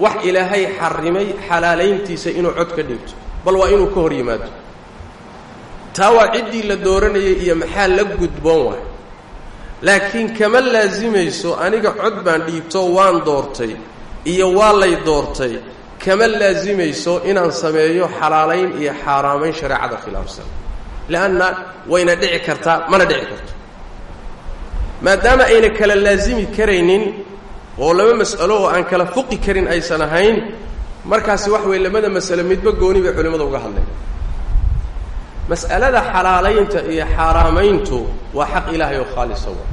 Wax ilaahay xarrimay xalaalayntiisa inuu cod ka dhigto. Bal waa inuu ka hor yimaado. Taa waa ciddii la dooranayay iyo maxaa la gudboon waay. Laakiin kama laasimayso aniga cod baan dhiibto waan doortay iyo waa lay doortay kama laasimayso inaan sameeyo xalaalayn iyo xaaraamayn shareecada khilaafsan. Leanna wayna dhici kartaa mana dhici karto. Maadaama ayna kala laasimi karaynin oo laba mas'alo oo aan kala fuqi karin aysan ahayn markaasi wax weeye labada masalo midba gooni bay culimmada uga hadleen. Mas'alada xalaalaynta iyo xaaraamayntu waa xaq ilaahay oo khaalisa waay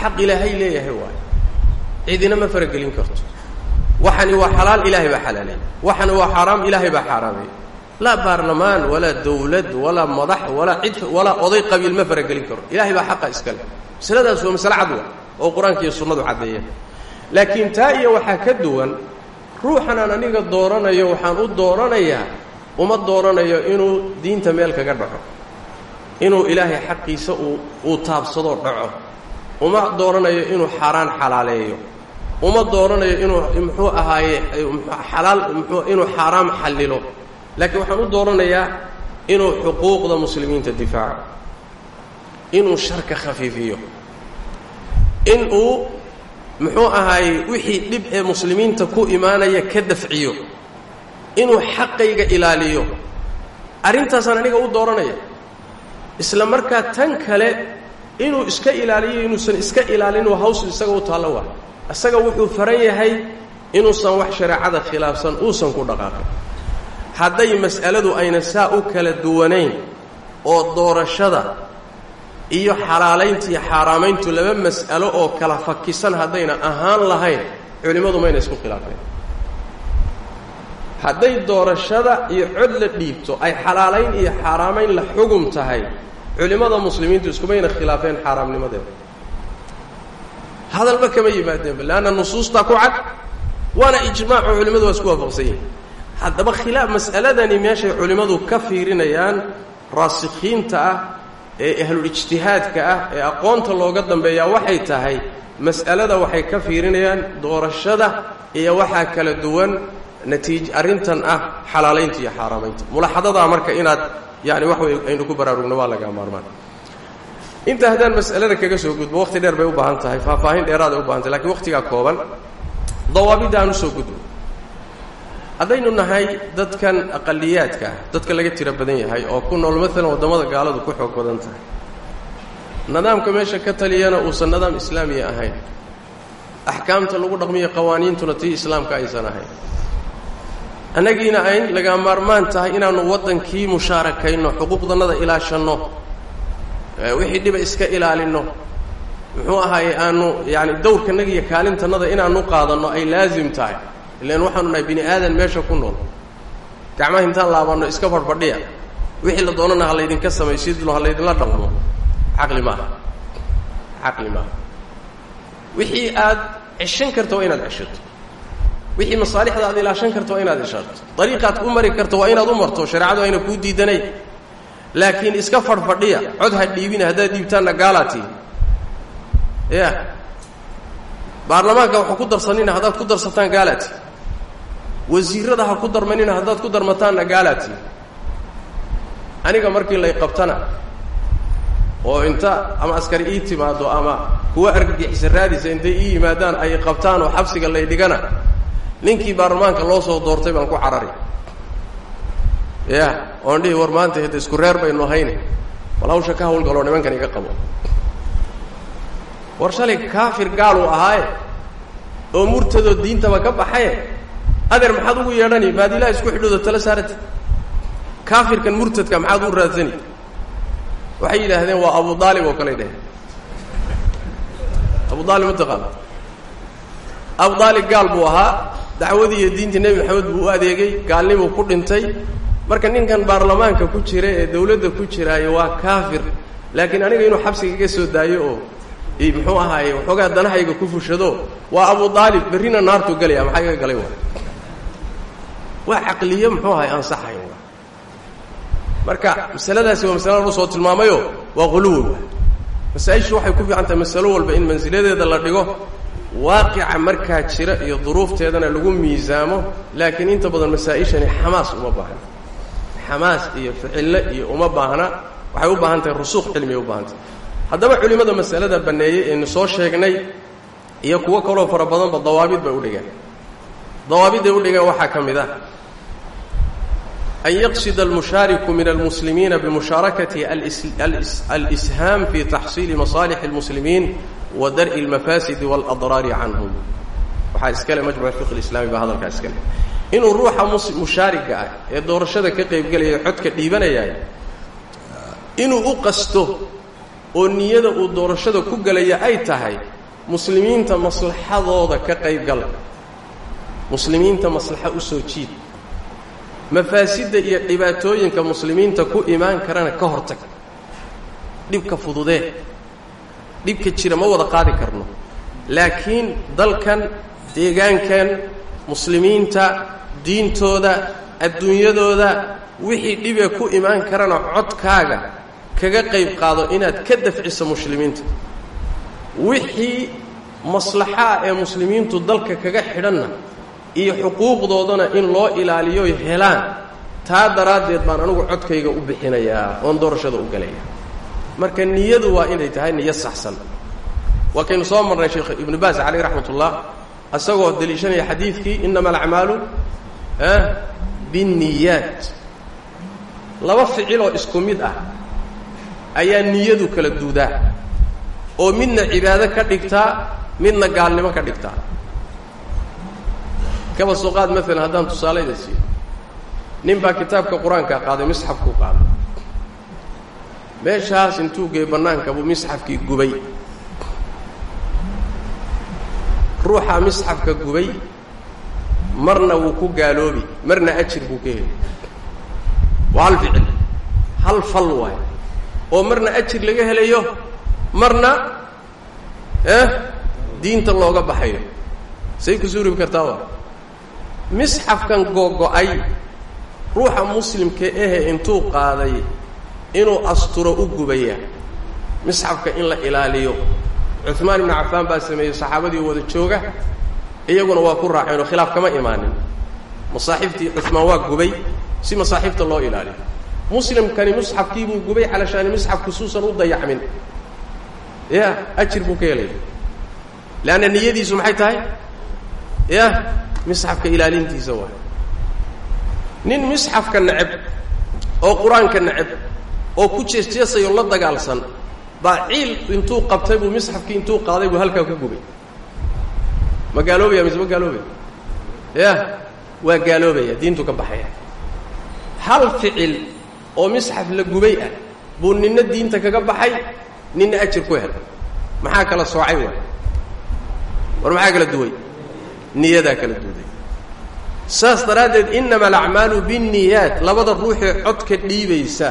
xaq ilaahay leeyahay waay cidina ma faragelin karto. Waxani waa xalaal ilaahay baa xalaaleey waxani waa xaaraam ilaahay baa xaaraameey laa baarlamaan walaa dawlad walaa madax walaa cid walaa oday qabiil ma faragelin karo ilaahay baa xaqa iskale masaladaas waa masale cad wa oo qur'aanka iyo sunnadu caddeeyeen. Laakiin taa iyo waxaa ka duwan ruuxan aan aniga dooranayo waxaan u dooranayaa uma dooranayo inuu diinta meel kaga dhaco. Inuu ilaahay xaqiisa uu uu taabsadoo dhaco. Uma dooranayo inuu xaaraan xalaaleeyo uma dooranayo inuu muxuu ahaaye xalaal inuu xaaraam xallilo. Laakiin waxaan u dooranayaa inuu xuquuqda muslimiinta difaaco. Inuu sharka khafiifiyo. Inuu muxuu ahaaye wixii dhib ee muslimiinta ku imaanaya ka dafciyo. Inuu xaqayga ilaaliyo. Arrintaasaan aniga u dooranaya isla markaa tan kale inuu iska ilaaliyo inuusan iska ilaalin waa haws isaga u taallo waa isaga wuxuu faran yahay inuusan wax shareecada khilaafsan uusan ku dhaqaaqin. Hadday mas'aladu ayna saa u kala duwanayn oo doorashada iyo xalaalaynta iyo xaaraamayntu laba mas'alo oo kala fakisan haddayna ahaan lahayn culimmadu mayna isku khilaafeen hadday doorashada iyo cod la dhiibto ay xalaalayn iyo xaaraamayn la xugum tahay culimmada muslimiintu iskumayna khilaafeen xaaraamnimadeeda hadalba kama yimaadeenba leanna nusuustaa ku cad waana ijmaaco culimmadu waa isku waafaqsan yihiin haddaba khilaaf mas'aladani meeshay culimmadu ka fiirinayaan raasikhiinta ah ee ahlulijtihaadka ah ee aqoonta looga dambeeyaa waxay tahay mas'alada waxay ka fiirinayaan doorashada iyo waxaa kala duwan natiij arrintan ah xalaalaynta iyo xaaraamaynta. Mulaxadadaa marka inaad yani wax aynu ku baraarugno waa lagaa maarmaan inta haddaan mas'alada kaga soo gudbo waqti dheer bay u baahan tahay faahfaahin dheeraaday u baahan tahay lakiin waqtigaa kooban dawaabidda aan u soo gudbo. Haddaynu nahay dadkan aqaliyaadka ah dadka laga tiro badan yahay oo ku nool maalan waddamada gaaladu ku xoog badan tahay. Nidaamka meesha ka taliyana uusan nidaam islaamiya ahayn. Axkaamta lagu dhaqmiyo qawaaniintuna tii islaamka aysan ahayn. Annagiina ayn lagaa maarmaan tahay inaannu waddankii mushaarakayno xuquuqdannada ilaashanno wixii dhiba iska ilaalinno. Muxuu ahaaye aanu yaani dawrkannaga iyo kaalintannada inaannu qaadanno ay laasim tahay. Ilaan waxaanu nahay bini aadan meesha ku nool. Gacmaha intaan laabanno iska fadhfadhiya wixii la doonana ha laydinka samaysidno ha laydinla dhaqmo. Caqli maaha. Caqli maaha. Wixii aad ceshan karta waa inaad ceshato. Wixii masaalixda aad ilaashan karta waa inaad ishaarto. Dariiqaad u mari karta waa inaad u marto. Shareecadu ayna kuu diidanayn laakiin iska fadhfadhiya cod ha dhiibina haddaad dhiibtaanna gaalaati ya baarlamaanka waxaa ku darsanina haddaad ku darsataan gaalaati wasiirada ha ku darmanina haddaad ku darmataanna gaalaati aniga markii lay qabtana oo inta ama askari ii timaado ama kuwa argagixisa raadisa intay ii yimaadaan ay qabtaan oo xabsiga lay dhigana ninkii baarlamaanka loo soo doortay baan ku carari ya oon dhihi war maanta hada isku reer baynu ahayne. Bal hawsha ka hawlgaloo nimankan iga qabo. War shalay kaafir gaaluu ahaaye oo murtadoo diintaba ka baxaye adeer maxaad ugu yeedhani maad ilaah isku xidhoodo tala saarati. Kaafirkan murtadka maxaad u raadsani. Waxay yidhaahdeen waa abu aalib oo kaley dheheen abu aalib mataqaana abu aalib gaal buu ahaa dacwadii iyo diintii nebi maxamed buu u adeegay gaalnimuu ku dhintay marka ninkan baarlamaanka ku jira ee dawladda ku jiraayo waa kaafir. Laakiin aniga inuu xabsiga iga soo daayo oo muxuu ahaaye waxoogaa danahayga ku fushado waa abu aalib berrina naartuu gelaya maxaa iga galay wa waa caqliyo muxuu ahay ansaxayn marka masaladaasi waa masala lagu soo tilmaamayo waa quluwi wa masaa-ishu waxay ku fiican tahay masalo walba in mansiladeeda la dhigo waaqica markaa jira iyo duruufteedana lagu miisaamo laakiin inta badan masaa-ishani xamaas uma baahna xamaas iyo ficillo iyo uma baahna waxay u baahan tahay rusuuq cilmiyay u baahan tahay haddaba culimmada masalada banneeyey eenu soo sheegnay iyo kuwo kaloo fara badanba dawaabid bay udhigeen dawaabidday udhigeen waxaa ka mid ah an yaqsida almushaariku min almuslimiina bimushaarakati alishaam fi taxsiili masaalix اlmuslimiin wa dar'i اlmafaasidi wاladraari canhum waxaa iskale majmuc fiq lislami baa hadalkaa iskale inuu ruuxa mushaariga ah ee doorashada ka qaybgelaya xodka dhiibanayay inuu u qasto oo niyada uu doorashada ku gelaya ay tahay muslimiinta maslaxadooda ka qaybgal muslimiinta maslaxa u soo jiid mafaasidda iyo dhibaatooyinka muslimiinta ku imaan karana ka hortag dhibka fududee dhibka jira ma wada qaadi karno laakiin dalkan deegaankan muslimiinta diintooda adduunyadooda wixii dhibee ku imaan karana codkaaga kaga qayb qaado inaad ka dafciso muslimiinta. Wixii maslaxaa ee muslimiintu dalka kaga xidhanna iyo xuquuqdoodana in loo ilaaliyoy helaan taa daraaddeed baan anugu codkayga u bixinayaa oon doorashada u galaya marka niyadu waa inay tahay niyo saxsan. Waa kaynu soo marnay sheekh ibnu baas caleyh raxmat ullah isagoo deliishanaya xadiidkii innama alacmaalu binniyaat. Laba ficiloo isku mid ah ayaa niyadu kala duudaa. Oo midna cibaado ka dhigtaa midna gaalnimo ka dhigtaa kaba soo qaad maalan haddaan tusaalayda siiyo nin baa kitaabka qur'aanka qaaday misxafkuu qaaday. Meeshaas intuu geey bannaanka buu misxafkii gubay ruuxaa misxafka gubay marna wuu ku gaaloobi marna ajir buu ka heli. Waa hal ficil hal fal waay. Oo marna ajir laga helayo marna eh diinta looga baxayo. Say ku suuribi kartaa waa. Misxafkan googo-ay ruuxa muslimka ehe intuu qaaday inuu asturo u gubaya misxafka in la ilaaliyo cumaan ibnu cafaan baa sameeyey saxaabadii wada jooga iyaguna waa ku raaceen oo khilaaf kama imaanin. Masaaxiiftii cumaan waa gubay si masaaxiifta loo ilaaliyo. Muslimkani musxafkiibuu gubay calashaani misxafku suusan u dayacmin. Ya ajir buu ka helaya leanna niyadiisu maxay tahay? Ya misxafka ilaalintiisa waay nin misxafka neceb oo qur'aanka neceb oo ku jeesjeesayo la dagaalsan baa ciil intuu qabtay buu misxafkii intuu qaaday buu halkaa ku gubay. Ma gaaloobaya mise ma gaaloobaya ya waa gaaloobaya diintu ka baxaya hal ficil oo misxaf la gubay ah buu ninna diinta kaga baxay ninna ajir ku helay maxaa kala soocay waay? War maxaa kala duway? Niyadaa kala duuday saas daraaddeed innama alacmaalu binniyaat labada ruuxee codka dhiibaysa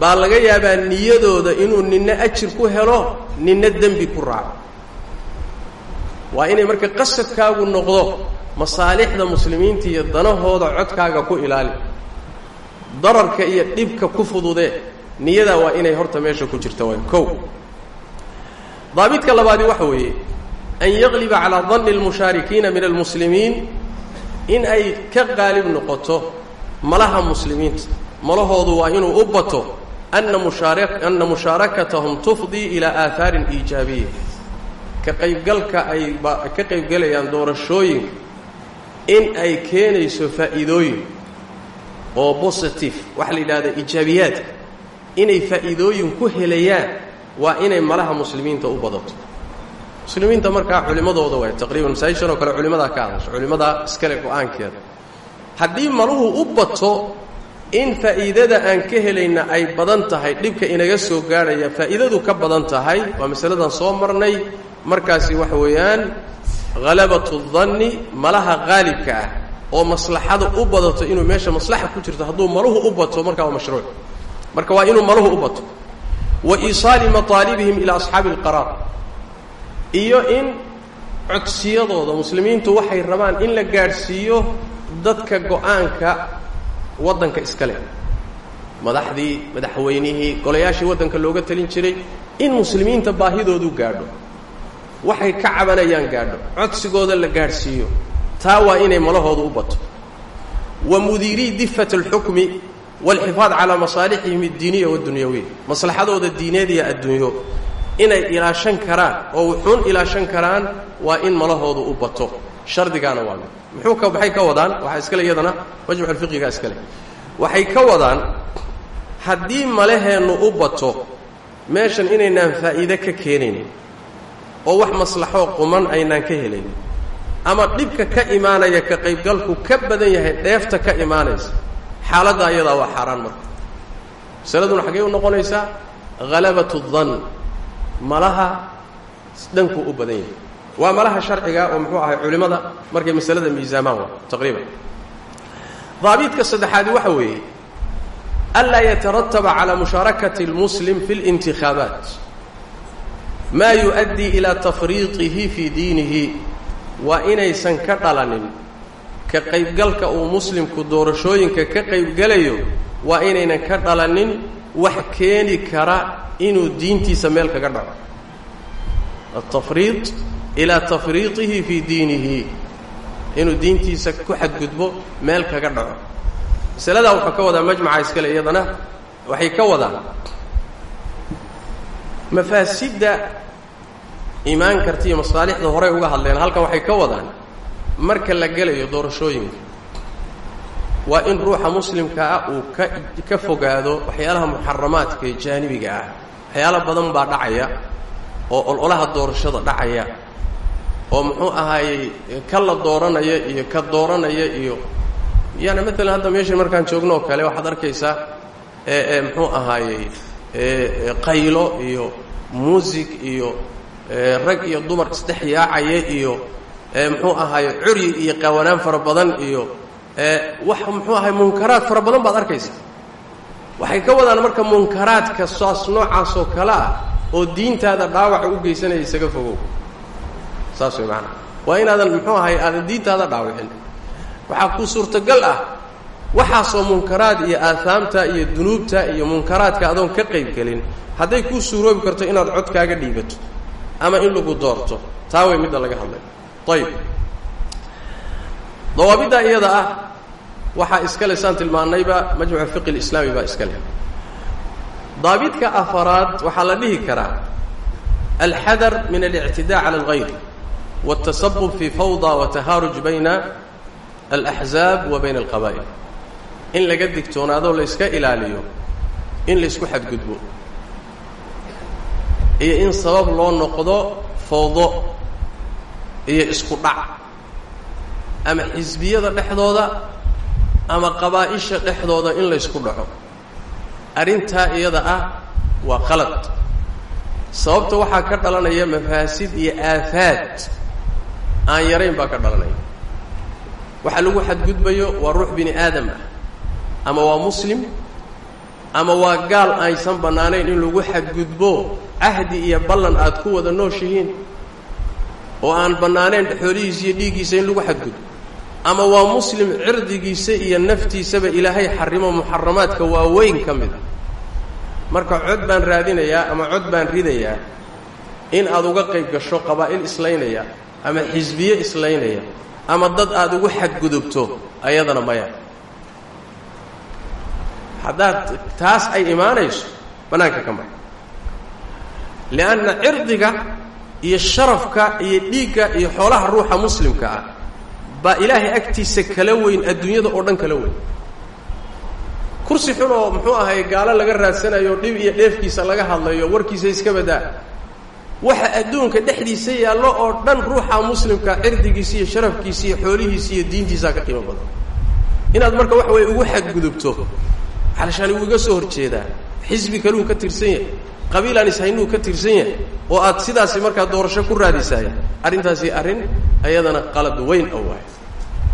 baa laga yaabaa niyadooda inuu ninna ajir ku helo ninna dembi ku raaco. Waa inay marka qasadkaagu noqdo masaalixda muslimiinta iyo danahooda codkaaga ku ilaali. Dararka iyo dhibka ku fududee niyadaa waa inay horta meesha ku jirta waay kow. Daabidka labaadi waxa weeye an yaqliba calaa danni almushaarikiina min almuslimiin in ay ka qaalib noqoto malaha muslimiinta. Malahoodu waa inuu u bato ana mushaara ana mushaarakatahum tufdii ilaa aahaarin iijaabiya ka qaybgalka ay ka qaybgelayaan doorashooyinka in ay keenayso faa'iidooyin oo positive waxa la yidhahda iijaabiyaadka inay faa'iidooyin ku helayaan waa inay malaha muslimiinta u badato muslimiinta markaa culimmadooda waay taqriiban masaajishan oo kale culimmadaa ka hadasho culimmadaa iskale go'aankeeda haddii maluhu u bato in faa'iidada aan ka helayna ay badan tahay dhibka inaga soo gaadhaya faa'iidadu ka badan tahay waa masaladan soo marnay. Markaasi waxa weeyaan halabatu danni malaha qaalibka ah oo maslaxada u badato inuu meesha maslaxa ku jirto hadduu maluhu u bato markaa waa mashruuc. Marka waa inuu maluhu u bato. Wa iisaali mataalibihim ilaa asxaabi alqaraar iyo in codsiyadooda muslimiintu waxay rabaan in la gaadhsiiyo dadka go'aanka waddanka iska leh madaxdii madaxweynihii golayaashii waddanka looga talin jiray in muslimiinta baahidoodu gaadho. Waxay ka cabanayaan gaadho. Codsigooda la gaadhsiiyo. Taa waa inay malahooda u bato. Wa mudiirii difat alxukmi waalxifaad calaa masaalixihim addiiniya waddunyawiya maslaxadooda diineed iyo adduunyo. Inay ilaashan karaan oo wuxuun ilaashan karaan waa in malahooda u bato. Shardigaana waa mid muxuu maxay ka wadaan? Waxaa iskale iyadana majmuc alfiqiga iskale. Waxay ka wadaan haddii malaheennu u bato meeshan inaynaan faa'iide ka keenaynin oo wax maslaxoo quman aynaan ka helaynin ama dhibka ka imaanaya ka qaybgalku ka badan yahay dheefta ka imaanaysa xaaladda ayadaa waa xaaraan marka. Masaladuna xaggey u noqonaysaa halabatu dan malaha dhankuu u badan yahay waa malaha sharciga oo muxuu ahay culimmada markay masalada miisaamaan waa taqriiban. Daabiidka saddexaadi waxa weeye anlaa yatarataba calaa mushaarakati اlmuslim fi اlintihaabaat ma yu-addi ilaa tafriiqihi fii diinihi waa inaysan ka dhalanin ka qaybgalka uu muslimku doorashooyinka ka qaybgalayo waa inaynan ka dhalanin wax keeni kara inuu diintiisa meel kaga dhaco. Atafriid ilaa tafriiqihi fii diinihi. Inuu diintiisa ku xadgudbo meel kaga dhaco. Masaladaa wuxuu ka wadaa majmaca iskale iyadana waxay ka wadaan mafaasidda imaan karta iyo masaalixda horey uga hadleen halkan waxay ka wadaan marka la gelayo doorashooyinka. Waa in ruuxa muslimka ah uu ka ka fogaado waxyaalaha muxaramaadka ee jaanibiga ah. Waxyaalo badan baa dhacaya oo ololaha doorashada dhacaya oo muxuu ahaayey ka la dooranaya iyo ka dooranaya iyo yaani maalan hadda meeshan markaan joogno oo kale waxaad arkaysaa ee muxuu ahaayey qaylo iyo muusig iyo rag iyo dumar isdhex yaacaya iyo muxuu ahaaye curyi iyo qawanaan fara badan iyo wax muxuu ahay munkaraad fara badan baad arkaysa waxay ka wadaan marka munkaraadka saas noocaasoo kale ah oo diintaada dhaawaca u geysanaya isaga fogow saas way maanaa waa inaadan muxuu ahay aadan diintaada dhaawicin. Waxaa ku suurtagal ah waxaasoo munkaraad iyo aahaamta iyo dunuubta iyo munkaraadka adoon ka qayb gelin. Hadday kuu suuroobi karto inaad codkaaga dhiibato ama in lagu doorto. Taa way midda laga hadlay. Ayib dawaabiddaa iyada ah waxaa iskale saan tilmaannayba majmuc fiqi lislaami baa iska daabidka afaraad waxaa la dhihi karaa alxadar min alictidaa cala algayr fi fawda watahaaruj bayna alaxzaab wa bayna alqabaa'il in laga digtoonaado la yska ilaaliyo in laysku xadgudbo iyo in sabab loo noqdo fawdo iyo isku dhac ama xisbiyada dhexdooda ama qabaa'isha dhexdooda in laysku dhaco arrintaa iyada ah waa qalad sababta waxaa ka dhalanaya mafaasid iyo aafaad aan yarayn baa ka dhalanaya waxa lagu xadgudbayo waa ruux bini aadam ah. Ama waa muslim ama waa gaal aysan bannaanayn in lagu xadgudbo cahdi iyo ballan aad ku wada nooshihiin oo aan bannaanayn xoolihiisa iyo dhiiggiisa in lagu xadgudbo. Ama waa muslim cirdigiisa iyo naftiisaba ilaahay xarimo muxaramaadka waaweyn ka mid a marka cod baan raadinayaa ama cod baan ridayaa in aad uga qayb gasho qabaa'il islaynaya ama xisbiye islaynaya ama dad aad ugu xadgudubto ayadana maya. Haddaad taas ay imaanayso bannaanka ka mara lianna cirdiga iyo sharafka iyo dhiigga iyo xoolaha ruuxa muslimka ah baa ilaahay agtiisa kala weyn adduunyada oo dhan kala weyn. Kursi xun oo muxuu ahay gaalo laga raadsanayo dhib iyo dheefkiisa laga hadlayo warkiisa iska badaa waxa adduunka dhexdiisa yaallo oo dhan ruuxa muslimka cirdigiisa iyo sharafkiisa iyo xoolihiisa iyo diintiisaa ka qiimo badan. Inaad marka waxa weye ugu xadgudubto xalshaani wuu iga soo horjeedaa xisbi kaluu ka tirsan yahay qabiilaan ishaynuu ka tirsan yahay oo aad sidaasi markaa doorasho ku raadisaay arrintaasi arrin ayadana qalad weyn oo waay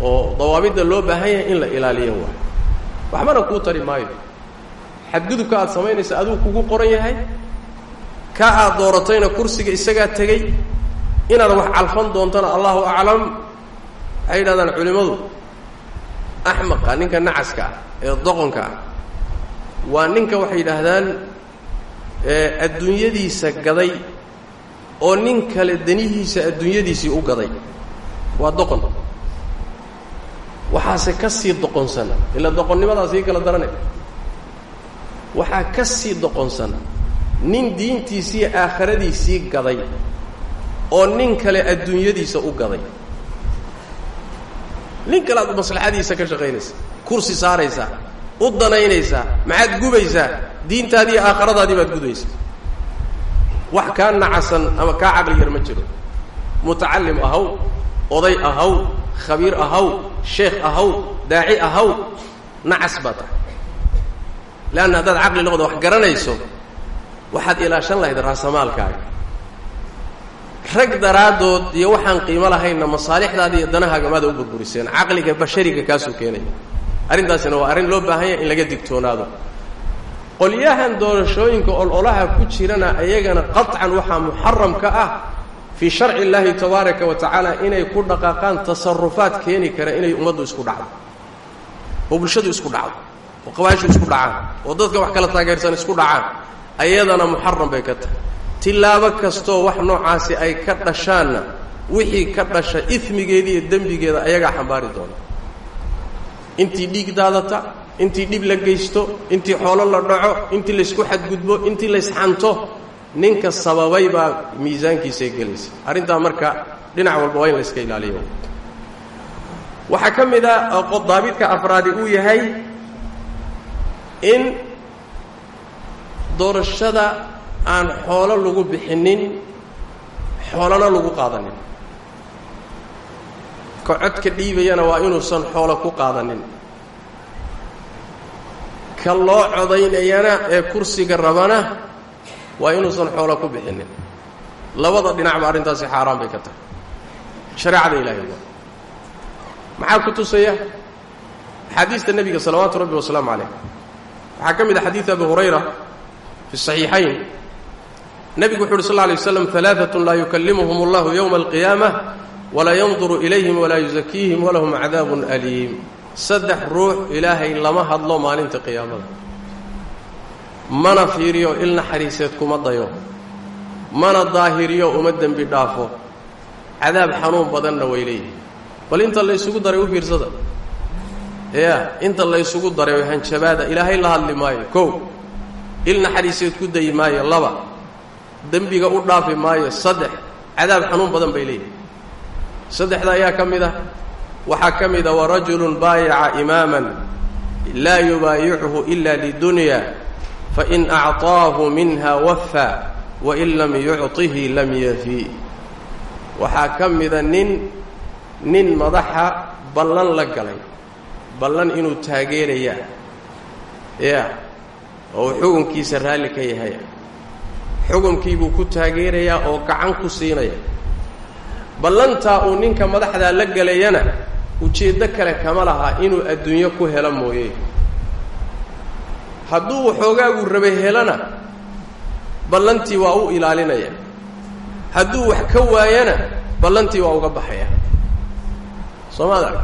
oo dawaabidda loo baahan yahay in la ilaaliyo waay. Waxbana kuu tari maayo. Xadgudubka aad samaynaysa aduu kugu qoran yahay ka aad dooratayna kursiga isagaa tegey inaad wax calfan doontana allahu aclam waxay yidhahdaan culimmadu axmaqa ninka nacaska ah ee doqonka ah waa ninka waxay yidhaahdaan adduunyadiisa gaday oo nin kale danihiisa adduunyadiisii u gaday. Waa doqon. Waxaase ka sii doqonsan ila doqonnimadaas ii kala daranay waxaa ka sii doqonsan nin diintiisii aakhiradiisii gaday oo nin kale adduunyadiisa u gaday. Nin kale aad maslaxadiisa ka shaqaynaysa kursi saaraysaa u danaynaysaa maxaad gubaysaa diintaadii aakhiradaadii baad gudaysaa wax kaa nacasan ama kaa caqli yar ma jiro. Mutacallim ahaw oday ahaw khabiir ahaw sheekh ahaw daaci ahaw nacas baa tahay. Leanna haddaad caqli noqdo wax garanayso waxaad ilaashan lahayd raasamaalkaaga rag daraaddood iyo waxaan qiimo lahaynna masaalixdaada iyo danahaaga maada u burburiseen. Caqliga bashariga kaasuu keenaya. Arrintaasina waa arrin loo baahan yahay in laga digtoonaado. Qolyahan doorashooyinka ololaha ku jirana iyagana qaطcan waxaa muxaram ka ah fii sharci اllahi tabaaraka wa tacaala inay ku dhaqaaqaan tasarufaad keeni kara inay ummaddu isku dhacdo. Oo bulshadu isku dhacdo. Oo qabaashu isku dhacaan. Oo dadka wax kala taageersan isku dhacaan ayadana muxaram bay ka tahay. Tilaabo kastoo wax noocaasi ay ka dhashaanna wixii ka dhasha ifmigeeda iyo dembigeeda ayagaa xambaari doona. Intii dhiig daadata intii dhib la geysto intii xoolo la dhaco intii laysku xadgudbo intii laysxanto ninka sababay baa miisaankiisay gelaysa arrintaa marka dhinac walba waa in layska ilaaliyo. Waxaa ka mid a daabidka afraadi uu yahay in doorashada aan xoolo lagu bixinin xoolana lagu qaadanin. Ka codka dhiibayana waa inuusan xoolo ku qaadanin. Ka loo codaynayana ee kursiga rabana waa inuusan xoolo ku bixinin. Labada dhinacba arrintaasi xaaraan bay ka tahay. Shareecada ilaahay waa. Maxaa ku tusaya? Axaadiista nebiga salawaatu rabbi wasalaamu calayh. Waxaa ka mid a xadiid abi hurayra fi saxiixayn. Nebigu wuxu uhi sal lla lay waslam alaaatun laa yukallimuhum allahu yowma alqiyaamah walaa yanduru ilayhim walaa yusakiihim walahum cadaabun aliim. Saddex ruux ilaahay lama hadlo maalinta qiyaamada. Mana fiiriyo il naxariiseed kuma dayo. Mana daahiriyo uma dembi dhaafo. Cadaab xanuun badanna way leeyihi bal inta la ysugu daray u fiirsada? Ya inta la ysugu daray hanjabaada ilaahay la hadli maayo. Kow il naxariiseed ku dayi maayo laba dembiga u dhaafi maayo saddex cadaab xanuun badan bay leeyihi saddexda ayaa ka mid ah waxaa ka mid a warajulun baayaca imaaman laa yubaayicuhu ila lidunya fain acطaahu minha wafa wain lam yucطihi lam yafi. Waxaa ka mida nin nin madaxa ballan la galay ballan inuu taageerayaa. Ya oo uu xukunkiisa raalli ka yahay. Xukunkiibuu ku taageerayaa oo gacan ku siinaya ballantaa uu ninka madaxdaa la galayana ujeeddo kale kama laha inuu adduunyo ku helo mooye. Hadduu waxoogaagu rabay helana ballantii waa u ilaalinaya. Hadduu wax ka waayana ballantii waa uga baxaya. Soomaad arg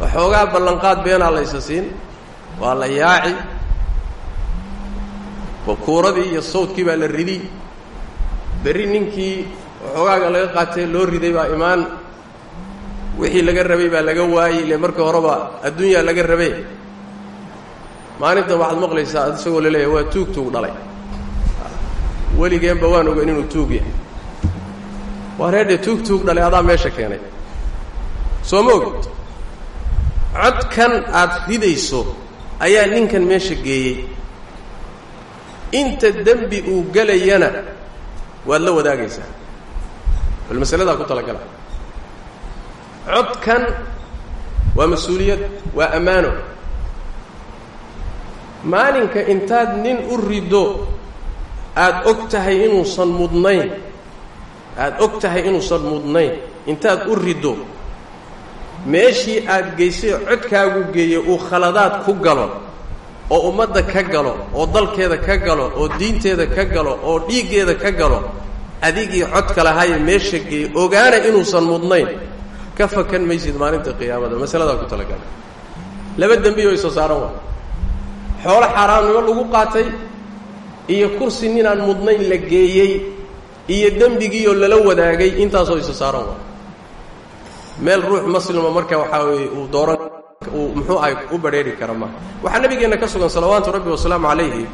waxoogaa ballanqaad beenaa laysa siin waa la yaaci kuuradii iyo sawdkii baa la ridi berri ninkii waxoogaaga laga qaatee loo riday baa imaan. Wixii laga rabay baa laga waayey ile markii horeba adduunyaa laga rabe maalintan waxaad maqlaysaa isagoo la leeyahay waa tuug tuug dhalay. Weligeenba waan ogeyn inuu tuug yahay. Waa reedhe tuug tuug dhalay adaa meesha keenay. Soo ma ogid? Codkan aad ridayso ayaa ninkan meesha geeyey inta dembi uu gelayana waad la wadaagaysaa. Bal masaladaa ku talagala codkan waa mas'uuliyad waa ammaano maalinka intaad nin u riddo aada og tahay inuusan mudnayn. Aada og tahay inuusan mudnayn. Intaad u riddo meeshii aad geysay codkaagu geeyey uu khaladaad ku galo oo ummadda ka galo oo dalkeeda ka galo oo diinteeda ka galo oo dhiiggeeda ka galo adigii codka lahaye meesha geeyey ogaana inuusan mudnayn. Ka fakan maysid maalinta qiyaamada. Masaladaa ku talagala laba dembi oo isoo saaran waa. Xoolo xaaraamnimo lagu qaatay iyo kursi ninaan mudnayn la geeyey iyo dembigiioo lala wadaagay intaasoo isa saaran waa. Meel ruux muslima marka waxaa weeye uu dooran uu muxuu ahay u badrheeri kara maaha waxaa nabigeenna ka sugan salawaatu rabbi wasalaamu calayhi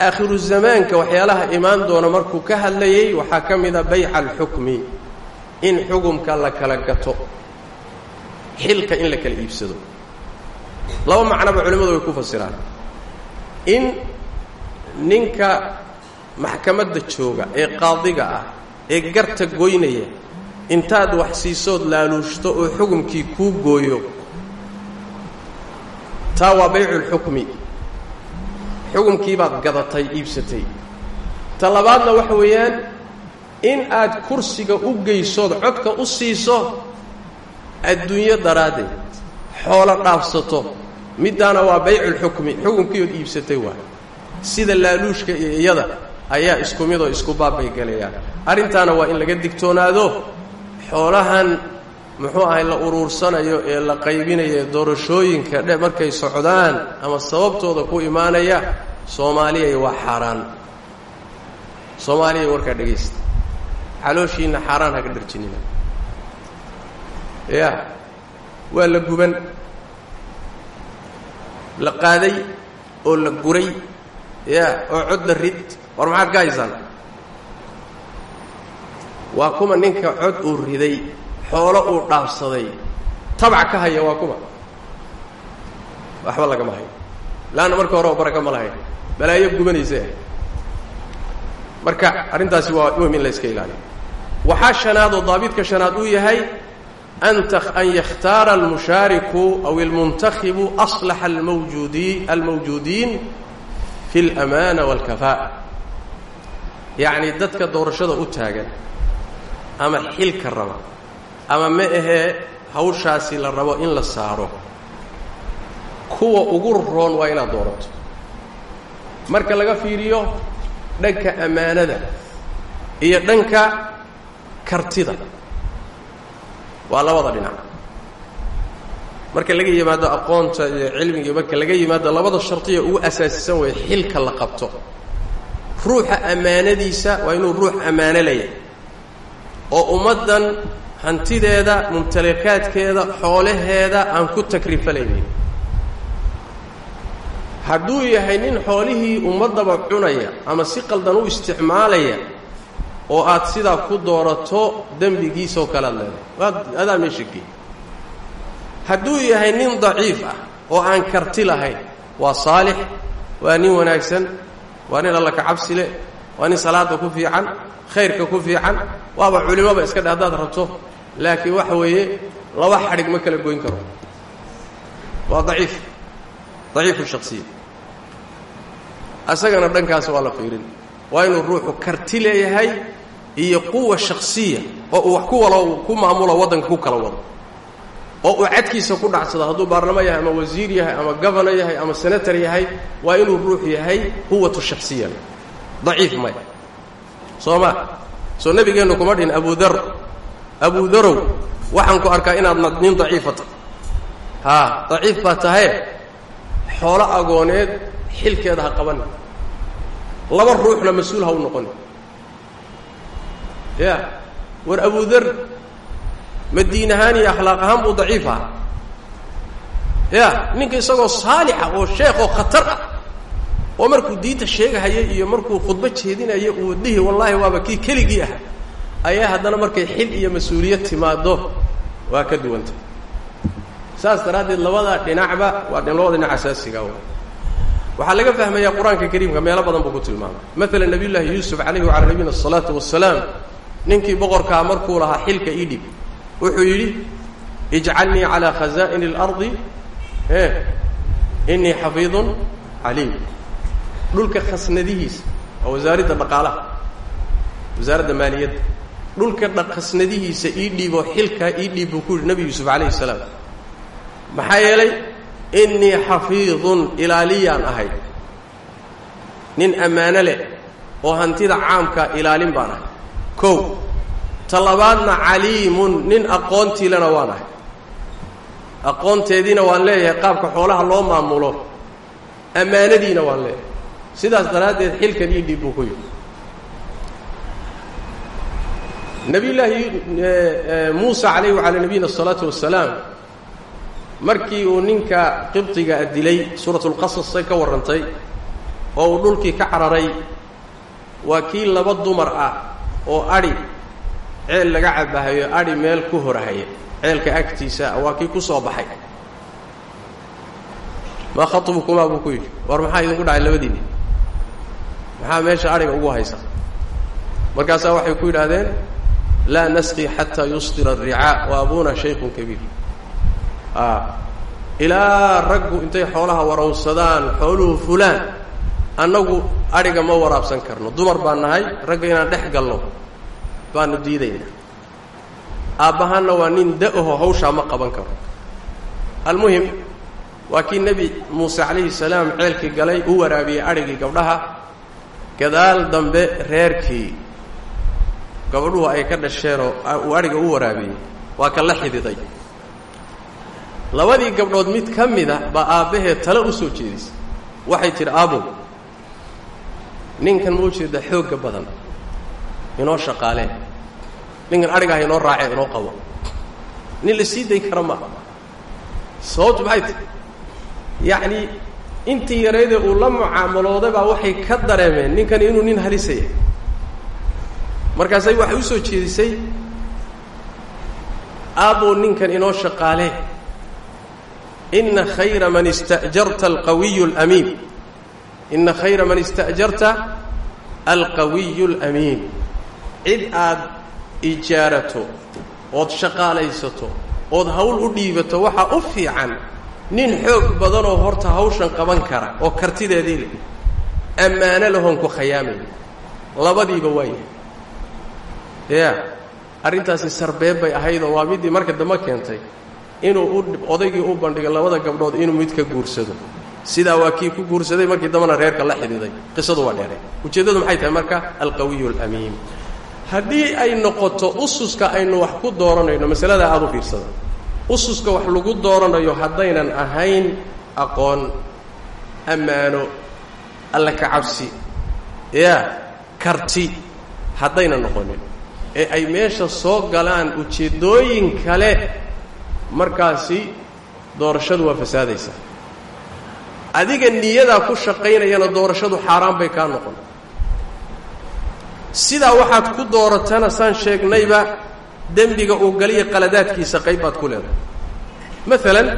aakhiru zamaanka waxyaalaha imaan doona markuu ka hadlayey waxaa ka mid a bayca alxukmi in xukumka la kala gato xilka in la kala iibsado. Laba macnoba culimmadu way ku fasiraan. In ninka maxkamadda jooga ee qaadiga ah ee garta goynaya intaad wax siisood laaluushto oo xukumkii kuu gooyo taa waa bayculxukmi xukumkii baad gadatay iibsatay. Ta labaadna waxa weeyaan in aad kursiga u geysood codka u siiso adduunyo daraaddeed xoolo dhaafsato middaana waa bayculxukmi xukumkiiood iibsatay waay sida laaluushka iyo iyada ayaa isku midoo isku baabbay gelayaan arrintaana waa in laga digtoonaado xoolahan muxuu ahay la uruursanayo ee la qaybinayo doorashooyinka dhe markay socdaan ama sababtooda ku imaanaya soomaaliyay waa xaaraan. Soomaaliyay warkaa dhegaysta. Xalooshiinna xaaraan haga dharjinina. Ya waa la guban la qaaday oo la guray. Ya oo cod la rid. War maxaad ka haysaan waa kuma ninka cod uu riday xoolo uu dhaafsaday. Tabac ka haya waa kuma waxba lagama hayo laanna marka hore oo ma lahayn. Balaayo gubanaysa marka arrintaasi waa muhiim in la iska ilaaliyo. Waxaa shanaad oo daabidka shanaad uu yahay an yakhtaara almushaariku aw almuntakhibu aslaxa almawjuudi almawjuudiin fi اlamaana wاlkafaa'a yacni dadka doorashada u taagan ama xilka raba ama ma ahee hawshaasi la rabo in la saaro. Kuwa ugu roon waa inaad doorato. Marka laga fiiriyo dhanka ammaanada iyo dhanka kartida waa labada dhinac. Marka laga yimaado aqoonta iyo cilmiga marka laga yimaado labada shardiya ugu asaasisan way xilka la qabto. Ruuxa ammaanadiisa waa inuu ruux ammaano laya oo ummaddan hantideeda mumtalakaadkeeda xoolaheeda aan ku takrifalaynin hadduu yahay nin xoolihii ummaddaba cunaya ama si qaldan u isticmaalaya oo aad sidaa ku doorato dembigiisoo kale ad leedahay. Waad adaa meesha geey hadduu yahay nin daciif ah oo aan karti lahayn waa saalix waa nin wanaagsan waa nin alla ka cabsi leh waa nin salaada ku fiican khayrka ku fiican waaba culimaba iska dhe haddaad rabto. Laakiin waxa weeye laba xadhig ma kala goyn karo. Waa daciif daciifu shaksiya asagana dhankaas waa la fiirin. Waa inuu ruuxu karti leeyahay iyo quwa shaksiya oo uu wax ku walo ku maamulo waddanka ku kala wado. Oo uu cadkiisa ku dhacsado hadduu baarlamo yahay ama wasiir yahay ama gobonor yahay ama senator yahay waa inuu ruux yahay quwatu shaksiya daciif maya soo ma? Soo nebigeennu kuma dhihin abudar abudarow waxaan ku arkaa inaad nin daciifa tahay haa daciif baa tahaye xoolo agooneed xilkeeda ha qaban laba ruuxna mas'uul ha u noqon ya war abudar ma diin ahaan iyo akhlaaq ahaan buu daciif aha ya ninka isagoo saalixa oo sheekh oo khatar ah oo markuu diinta sheegahaya iyo markuu khudbo jeedinaya uu dhihi wallaahi waaba kii keligii ah. Ayaa haddana markay xil iyo mas'uuliyad timaado waa ka duwanta. Saas daraaddeed labada dhinacba waa labada dhinac asaasiga waxaa laga fahmayaa qur'aanka kariimka meelo badan buu ku tilmaamay. Maalan nabiy yuusuf calayhi wacalaa nabiyina asalaatu wasalaam ninkii boqorkaa markuu lahaa xilka ii dhib wuxuu yidhi ijcalnii calaa khazaa'ini اlardi e inii xafiidun caliim dhulka khasnadihiisa waa wasaaradda dhaqaalaha wasaaradda maaliyadda. Dhulka khasnadihiisa ii dhiiboo xilkaa ii dhiib buu ku yidhi nebi yuusuf calayhi salaam. Maxaa yeelay innii xafiidun ilaaliyaan ahay. Nin ammaano leh oo hantida caamka ilaalin baan ahay. Kow ta labaadna caliimun nin aqoontiilena waan ahay. Aqoonteediina waan leeyahay qaabka xoolaha loo maamulo ammaanadiina waan leeyahay sidaas daraaddeed xilkan ii dhiib buu ku yidhi. Nabiyullaahi muusa calayhi wacalaa nabiyina asalaatu wasalaam markii uu ninka qibdiga dilay suuratulqasasay ka warrantay oo uu dhulkii ka cararay waa kii laba dumar ah oo adhi ceel laga cabahayo adhi meel ku horahaya ceelka agtiisa waa kii ku soo baxay. Maa khatubukumaa buu ku yidhi. War maxaa idinku dhacay labadiinni maxaa meesha adhiga ugu haysa? Markaasaa waxay ku yidhaahdeen laa nasqi xataa yusdira aricaa wa abuna shaykhun kabiir. Ilaa raggu intay xoolaha warawsadaan xooluhu fulaan annagu adhiga ma waraabsan karno. Dumar baan nahay ragga inaan dhex galno baanu diidaynaa. Aabbahaanna waa nin da'aho hawshaa ma qaban karo. Almuhim waa kii nebi muuse calayhi salaam ceelkii galay u waraabiyey adhigii gabdhaha gadaal dambe reerkii gabadhuhu ay ka dhasheenoo uu adhiga u waraabiyey. Waa ka la xididay. Labadii gabdhood mid ka mida baa aabbaheed tale u soo jeedisay. Waxay tidhi aabow ninkan ma u jeeda xoogga badan inoo shaqaaleen. Ninkan adhigaah inoo raacee inoo qabo. Nin la sii dayn kara maaha. Sababtu maxay tahy yacnii intii yaraydee uu la mucaamalooday baa waxay ka dareemeen ninkani inuu nin halisaya markaasay waxay u soo jeedisay aabow ninkan inoo shaqaalee ina khayra man ista'jarta alqawiyu alamiin. Ina khayra man ista'jarta alqawiyu alamiin. Cid aad ijaarato ood shaqaalaysato ood hawl u dhiibato waxaa u fiican nin xoog badanoo horta hawshan qaban kara oo kartideedii leh ammaano lahoon ku khayaamay labadiiba waayahay ya arrintaasi sarbeeb bay ahaydoo waa middii marka dambe keentay inuu u odaygii u bandhigo labada gabdhood inuu mid ka guursado. Sidaa waa kii ku guursaday markii dambena reerka la xidhiiday qisadu waa dheeray ujeeddadu maxay tahay marka? Alqawiyu alamiin haddii ay noqoto ususka aynu wax ku dooranayno masaladaa aada u fiirsada ususka wax lagu dooranayo haddaynan ahayn aqoon ammaano alla ka cabsi ya karti haddaynan noqonin. Ee ay meesha soo galaan ujeeddooyin kale markaasi doorashadu waa fasaadaysaa adiga niyadaa ku shaqaynayana doorashadu xaaraan bay kaa noqon. Sidaa waxaad ku dooratana saan sheegnayba dembiga uu galiya qaladaadkiisa qayb baad ku leedahay. Maalan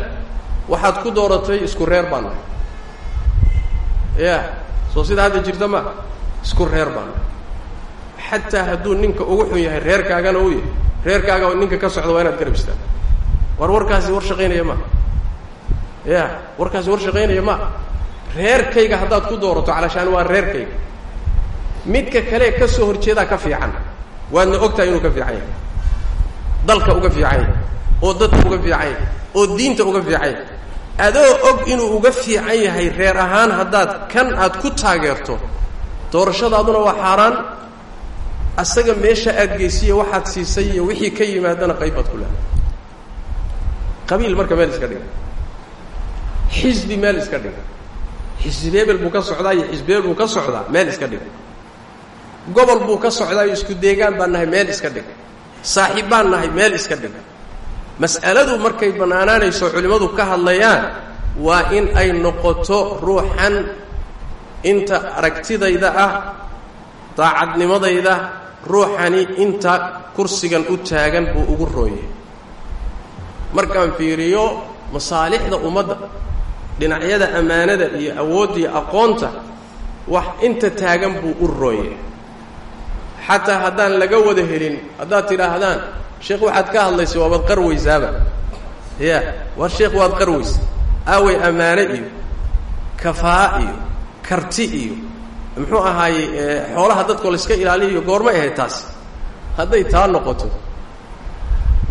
waxaad ku dooratay isku reer baan nahay ya soo sidaa hadda jirta ma isku reer baan nahay xataa hadduu ninka ugu xun yahay reerkaagana uu yahay. Reerkaaga ninka ka socda waa inaad garab istaan war warkaasi war shaqaynaya ma. Ya warkaasi war shaqaynaya ma. Reerkayga haddaad ku doorato calashaan waa reerkayga. Midka kale ka soo horjeedaa ka fiican. Waadna ogtahay inuu ka fiican yahay dalka uga fiican yahay oo dadka uga fiican yahay oo diinta uga fiican yahay adoo og inuu uga fiican yahay reer ahaan haddaad kan aad ku taageerto doorashadaaduna waa xaaraan. Asaga meesha aad geysiya waxaad siisay iyo wixii ka yimaadana qayb baad ku leedahay. Qabiil marka meel iska dhiga xisbi meel iska dhiga xisbi hebel buu ka socdaa iyo xisbi hebel buu ka socdaa meel iska dhiga gobol buu ka socdaa iyo isku deegaan baan nahay meel iska dhiga saaxiib baan nahay meel iska dhiga mas'aladu markay bannaanaanayso culimmadu ka hadlayaan waa in ay noqoto ruuxan inta aragtidayda ah daacadnimadayda ruuxani inta kursigan u taagan buu ugu rooyay. Markaan fiiriyo masaalixda ummadda dhinacyada ammaanada iyo awoodda iyo aqoonta wax inta taagan buu u rooyay xataa haddaan laga wada helin haddaad tidhaahdaan sheekh waxaad ka hadlaysay waabaad qarwaysaaba. Ya war sheekh waad qarwaysa aaway ammaano iyo kafaa iyo karti iyo muxuu ahaaye xoolaha dadkoo layska ilaaliyo goormay ahayd taas. Hadday taa noqoto.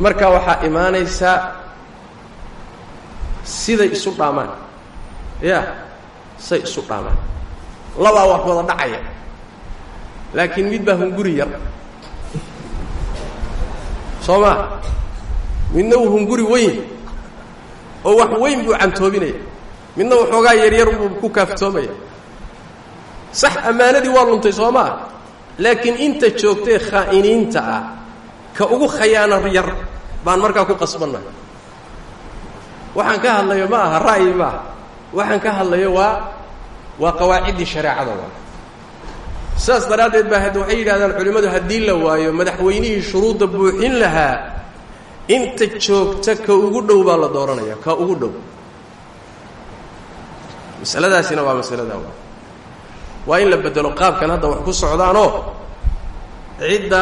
Marka waxaa imaanaysaa siday isu dhaamaan. Ya say isu dhaamaan. Labaa wax wada dhacaya laakiin mid baa hunguri yar. Soo maa midna uu hunguri weyn oo wax weyn buu cantoobinaya. Midna waxoogaa yaryar buu ku kaaftoomaya. Sax ammaanadii waa luntay soo maa laakiin inta joogtee khaa'iniinta ah ka ugu khayaano yar baan markaa ku qasbannahay. Waxaan ka hadlayo ma aha ra'yi ma aha waxaan ka hadlayo waa waa qawaaciddii shareecada waa sidaas daraaddeed baa hadda waxay yidhahdaan culimmadu haddii la waayo madaxweynihii shuruudda buuxin lahaa inta joogta ka ugu dhow baa la dooranaya ka ugu dhow. Masaladaasina waa masaladaa waa. Waa in la bedelo qaabkan hadda wax ku socdaanoo cidda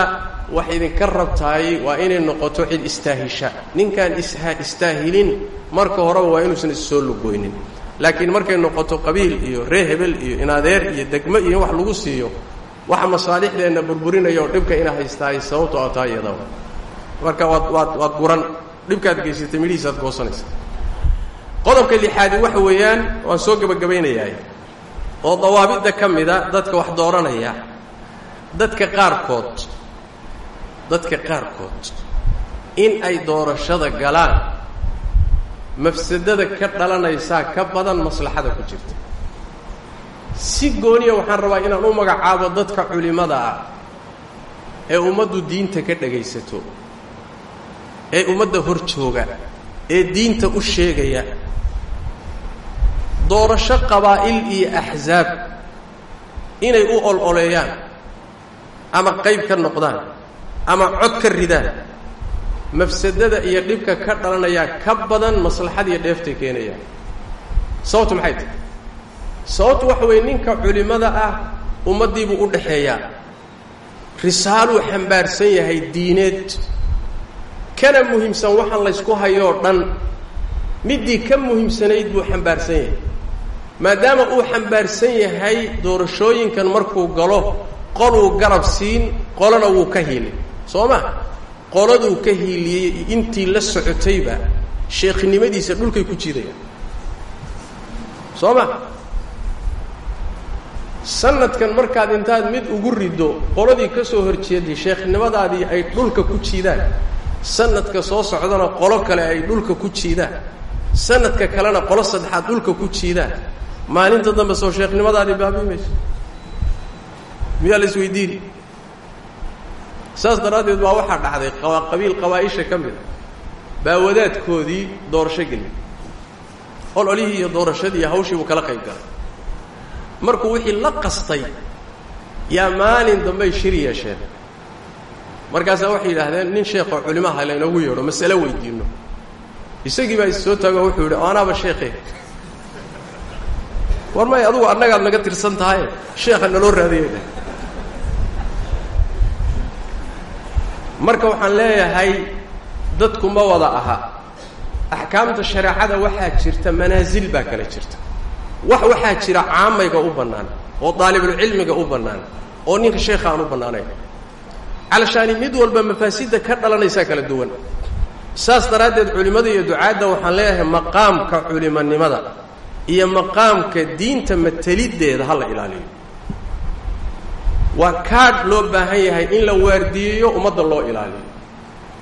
wax idinka rabtaay waa inay noqoto cid istaahisha. Ninkaan isha istaahilin marka horeba waa inuusan issoo lugoynin laakiin markay noqoto qabiil iyo ree hebel iyo inadeer iyo degmo iyo wax lagu siiyo waxa masaalixdeenna burburinaya oo dhibka ina haystaay sababto a taa iyada marka waad waad waad guran dhibkaad geysatay midhihiisaad goosanaysa. Qodobka lixaadi waxa weeyaan waan soo gebagabaynayaa oo dawaabidda ka mida dadka wax dooranaya dadka qaarkood dadka qaarkood in ay doorashada galaan mafsadada ka dhalanaysaa ka badan maslaxada ku jirta. Si gooniya waxaan rabaa inaan u magacaabo dadka culimmada ah ee ummaddu diinta ka dhagaysato ee ummadda hor jooga ee diinta u sheegaya doorasho qabaa'il iyo axsaab inay u ol-oleeyaan ama qayb ka noqdaan ama cod ka ridaan mafsadada iyo dhibka ka dhalanayaa ka badan maslaxad iyo dheeftay keenayaan sababtu maxay tahay sababtu waxa weeye ninka culimmada ah ummaddiibuu u dhaxeeyaa risaaluu xambaarsan yahay diineed. Kana muhiimsan waxaan laysku hayoo dhan. Middii ka muhiimsanayd buu xambaarsan yahay. Maadaama uu xambaarsan yahay doorashooyinkan markuu galo qoluu garab siin qolona wuu ka hiilay. Soo ma qoladuu ka hiiliyey intii la socotayba sheekhnimadiisa dhulkay ku jiidayaan soo ma sanadkan markaad intaad mid ugu riddo qoladii ka soo horjeeday sheekhnimadaadii ay dhulka ku jiidaan. Sanadka soo socdana qolo kale ay dhulka ku jiidaan. Sanadka kalena qolo saddexaad dhulka ku jiidaan. Maalinta dambe soo sheekhnimadaadii baabii mayso miyaa la isweydiini saas daraaddeed baa waxaa dhacday qabiil qabaa-isha ka mida baa wadaadkoodii doorasho geliy ololihii iyo doorashadii hawshii buu kala qayb galay. Markuu wixii la qastay yaa maalin dambey shir yeesheen. Markaasaa waxay yidhaahdeen nin sheekoo culimaha laynoogu yeedho masale weydiino isagii baa is soo taago wuxuu yidhi o anaaba sheekhe war may adugu annagaad naga tirsan tahay sheekha naloo raadiyay marka waxaan leeyahay dadku ma wada aha. Axkaamta shareecada waxaa jirta manaasil baa kala jirta. Wax waxaa jira caamayga u bannaan oo daalibulcilmiga u bannaan oo ninka sheekha aan u bannaanayn. Calashaani mid walba mafaasidda ka dhalanaysaa kala duwan. Saas daraaddeed culimmada iyo ducaadda waxaan leeyahay maqaamka culimonimada iyo maqaamka diinta mataliddeeda ha la ilaaliyo waa kaadh loo baahan yahay in la waardiyeeyo ummadda loo ilaaliyo.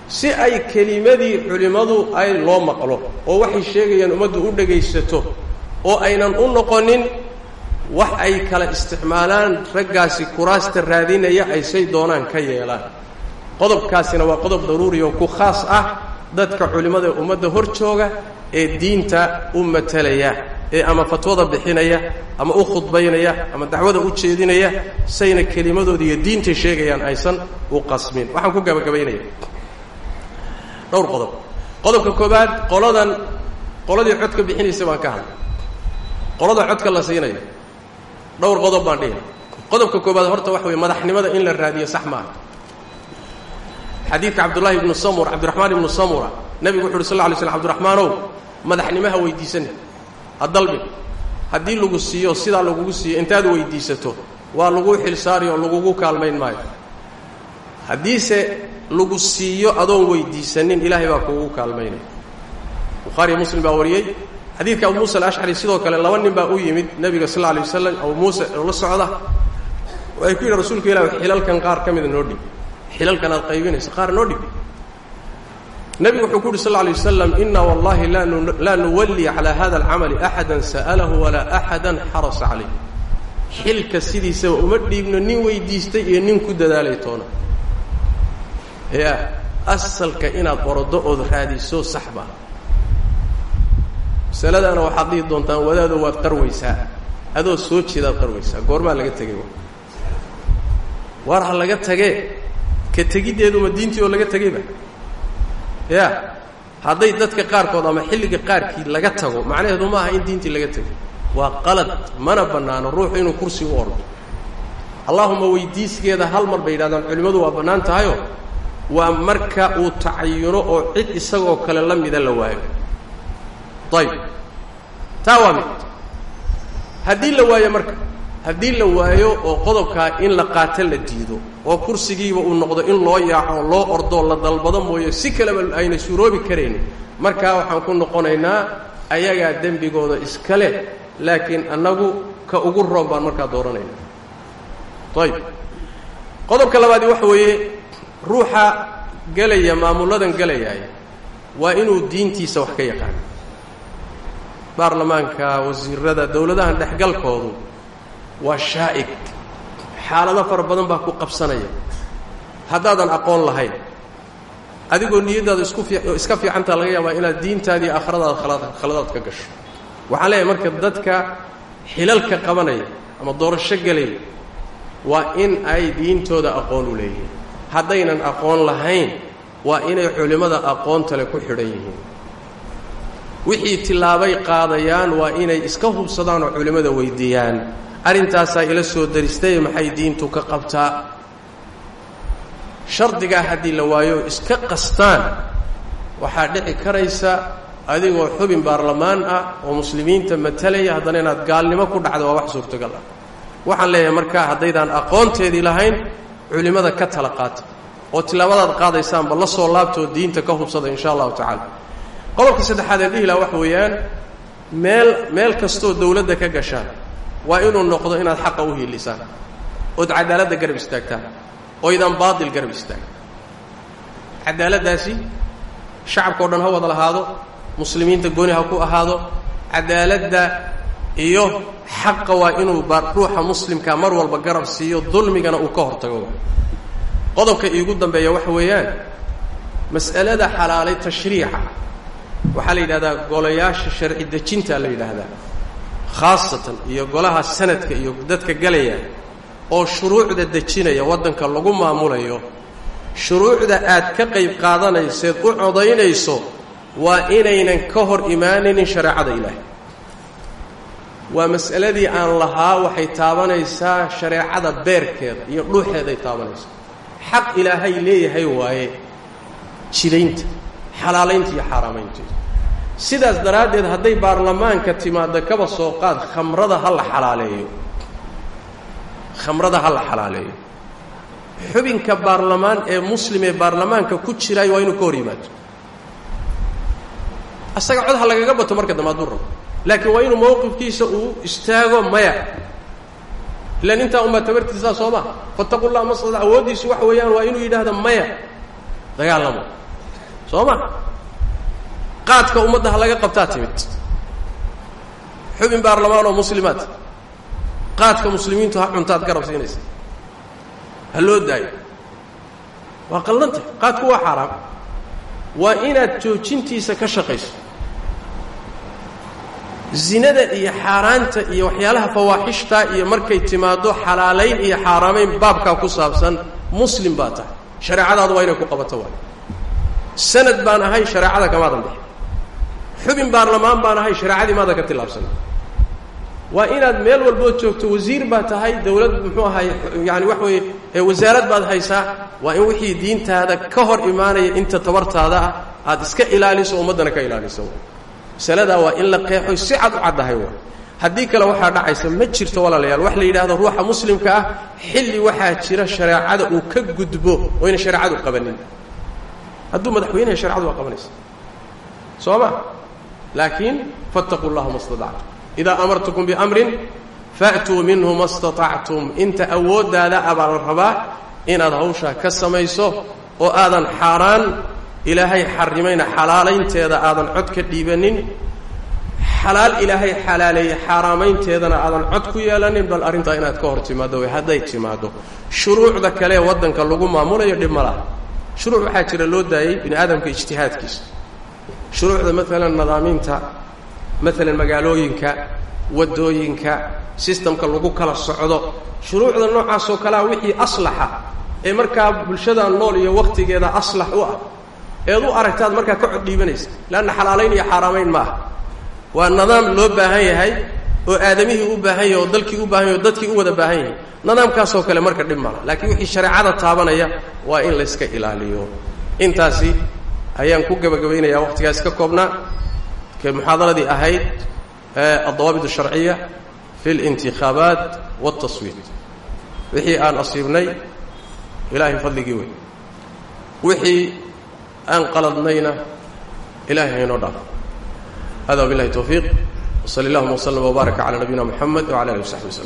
Si ay kelimadii culimmadu ay loo maqlo oo waxay sheegayaan ummaddu u dhegaysato oo aynan u noqonin wax ay kala isticmaalaan raggaasi kuraasta raadinaya ay say doonaan ka yeelaan. Qodobkaasina waa qodob daruuri oo ku khaas ah dadka culimmada ummadda hor jooga ee diinta u matalaya ee ama fatwada bixinaya ama u khudbaynaya ama dacwada u jeedinaya sayna kelimadooda iyo diintay sheegayaan aysan u qasmin. Waxaan ku gabagabaynaya. Dhowr qodob. Qodobka koobaad qoladan qoladii codka bixinaysa baan ka hadlay. Qolada codka la siinayo. Dhowr qodob baan dhihi. Qodobka koobaad horta waxa weye madaxnimada in la raadiyo sax maaha. Xadiidka cabdullaahi ibnu samura cabdiraxmaan ibnu samura nebigu wuxu uhi sal lla alay slam abdiraxmaanow madaxnimaha weydiisani ha dalbin haddii lagu siiyo sidaa lagugu siiyo intaad weydiisato waa laguu xilsaari oo lagugu kaalmayn maayo. Haddiise lagu siiyo adoon weydiisanin ilaahay baa kuugu kaalmaynaya bukhaariyo muslim baa wariyey xadiidka abu muusa alashcari sidoo kale laba nin baa u yimid nebiga sal alay wasalam abu muuse oo la socda. Ay ku yidhi rasuulka ilah xilalkan qaar ka mida noo dhig xilalkan aad qaybinaysa qaar noo dhig nebigu wuxuu ku yidhi sal alay wasalam ina wallahi laa nuwalli calaa hada alcamali axada sa'alahu walaa axada xarasa calayh xilka sidiisaba uma dhiibno nin weydiistay iyo nin ku dadaalay toona. Ya asalka inaad orodo ood raadiso sax baa waxaad dhihi doontaan wadaado waad qarwaysaa. Adoo soo jeedaad qarwaysaa. Goormaa laga tegay waar ha laga tagee? Ka tegiddeeduma diintii oo laga tegayba ya. Hadday dadka qaarkood ama xilliga qaarkii laga tago macnaheedu ma aha in diintii laga tegay. Waa qalad mana bannaano ruuxu inuu kursi u ordo. Allahuma weydiisgeeda hal mar bay yidhahdaan culimmadu waa bannaan tahayo waa marka uu tacayuno oo cid isagoo kale la mida la waayo. Ayb taa waa mid. Haddii la waayo marka haddii la waayo oo qodobkaa in la qaato la diido oo kursigiiba uu noqdo in loo yaaco oo loo ordoo la dalbado mooye si kaleba ayna suuroobi karayn markaa waxaan ku noqonaynaa ayagaa dembigooda iska leh laakiin annagu ka ugu roon baan markaa dooranayna ayb qodobka labaadi waxa weeye ruuxa gelaya maamulladan gelayaay waa inuu diintiisa wax ka yaqaano baarlamaanka wasiirada dowladahan dhexgalkoodu waa shaa'ig xaalado fara badan baa ku qabsanaya. Haddaadan aqoon lahayn. Adigoo niyaddaada isku fi iska fiicantaa laga yaabaa inaad diintaadii aakhiradaada khala khaladaad ka gasho. Waxaan leeyahay marka dadka xilalka qabanaya ama doorasho gelaya waa in ay diintooda aqoon u leeyihiin. Haddaynan aqoon lahayn waa inay culimmada aqoontale ku xidhan yihiin. Wixii tillaabay qaadayaan waa inay iska hubsadaan oo culimmada weydiiyaan arrintaasaa ila soo daristay maxay diintu ka qabtaa? Shardigaa haddii la waayo iska qastaan. Waxaa dhici karaysa adigoo xubin baarlamaan ah oo muslimiinta matalaya haddana inaad gaalnimo ku dhacdo waa wax suurtagal ah. Waxaan leeyahay markaa haddaydaan aqoonteedii lahayn culimmada ka tala qaata. Oo tilaabadaad qaadaysaanba la soo laabtoo diinta ka hubsada insha allahu tacaala. Qodobka saddexaad ee dhihi laha waxa weeyaan meel meel kastoo dawladda ka gashaan waa inuu noqdo inaad xaqa u hiilisaan ood cadaaladda garab istaagtaan oydan baatil garab istaagin cadaaladdaasi shacabka o dhan ha wada lahaado muslimiinta gooni ha ku ahaado cadaaladda iyo xaqa waa inuu ruuxa muslimka mar walba garab siiyo dulmigana uu ka hortago. Qodobka iigu dambeeya waxa weeyaan mas'alada xalaalay tashriica waxaa la yidhahdaa golayaasha sharci dejinta la yidhaahdaa khaasatan iyo golaha sanadka iyo dadka galaya oo shuruucda dejinaya waddanka lagu maamulayo shuruucda aad ka qayb qaadanayseed u codaynayso waa inaynan ka hor imaanaynin shareecada ilaahay. Waa mas'aladii aan lahaa waxay taabanaysaa shareecada beerkeeda iyo dhuuxeeday taabanaysaa. Xaq ilaahay leeyahay waaye jidaynta xalaalaynta iyo xaaraamaynteeda sidaas daraaddeed hadday baarlamaanka timaadda kaba soo qaad khamrada ha la xalaaleeyo. Khamrada ha la xalaaleeyo. Xubinka baarlamaan ee muslim ee baarlamaanka ku jiraayo waa inuu ka hor yimaado. Asaga cod ha lagaga bato marka dambe hadduu rabo laakiin waa inuu mawqifkiisa uu istaago maya. Ilan intaa unbaa tabartiisaa soo ma. Fataqu llah masada awooddiisu waxa weeyaan waa inuu yidhaahdo maya. Dagaalamo soo ma qaadka ummadda ha laga qabtaa timid. Xubin baarlamaan oo muslimaad. Qaadka muslimiintu ha cuntaad garab siinaysa. Ha loo daayo. Waa qaldantah qaadku waa xaaraam. Waa inaad joojintiisa ka shaqayso. Zinada iyo xaaraanta iyo waxyaalaha fawaaxishta iyo markay timaaddo xalaalayn iyo xaaraamayn baabkaa ku saabsan muslim baa tahay. Shareecadaadu waa inay ku qabato waay. Sanad baan ahay shareecada kamaadan bixi xubin baarlamaan baan ahay shareecadii maadan ka tillaabsan waa inaad meel walbood joogto wasiir baa tahay dawlad muxuu ahay yaani wax weeye wasaarad baad haysaa waa in wixii diintaada ka hor imaanaya inta tabartaada ah aad iska ilaaliso ummaddana ka ilaaliso. Masaladaa waa in la qeexoy si cad u caddahay wa haddii kale waxaa dhacaysa ma jirto walaalayaal. Wax la yidhaahdo ruuxa muslimka ah xilli waxaa jira shareecada uu ka gudbo oyna shareecadu qabanin. Hadduu madaxweyneha sharecadu waa qabanaysa. Soo ma laakiin fattaquu llaha ma staطactum idaa amartukum biamrin fa'tuu minhu ma staطactum inta awooddaada abaa la rabaa inaad hawshaa ka samayso oo aadan xaaraan ilaahay xarimayna xalaalaynteeda aadan cod ka dhiibanin xalaal ilaahay xalaaleeyey xaaraamaynteedana aadan cod ku yeelanin bal arrintaa inaad ka hor timaaddo way hadday timaaddo shuruucda kale waddanka lagu maamulayo dhib ma laha shuruuc waxaa jira loo daayey bini aadamka ijtihaadkiisa shuruucda maalan nadaaminta maalan magaalooyinka waddooyinka sistamka lagu kala socdo shuruucda noocaasoo kalea wixii aslaxa ee markaa bulshada nool iyo wakhtigeeda aslax u ah. Eed u aragtaad markaa ka cod dhiibanaysa leanna xalaalayn iyo xaaraamayn ma aha waa nidaam loo baahan yahay oo aadamihii u baahan yahay oo dalkii u baahan yahay oo dadkii u wada baahan yahay. Nidaamkaasoo kale marka dhib mala laakiin wixii shareecada taabanaya waa in layska ilaaliyo. Intaasi ayaan ku gebagabaynayaa waqtigaas ka koobnaa. Ke muxaadaradii ahayd aldawaabit alsharciya fi اlintikhaabaat wاltaswiit wixii aan asiibnay ilaahay fadligii wey wixii aan qaladnayna ilahay haynoo dhaafo hada wabilahi towfiiq wsali allahuma wslm wbaaraka cala nabiyina mxamed wcala alih w saxbi wslm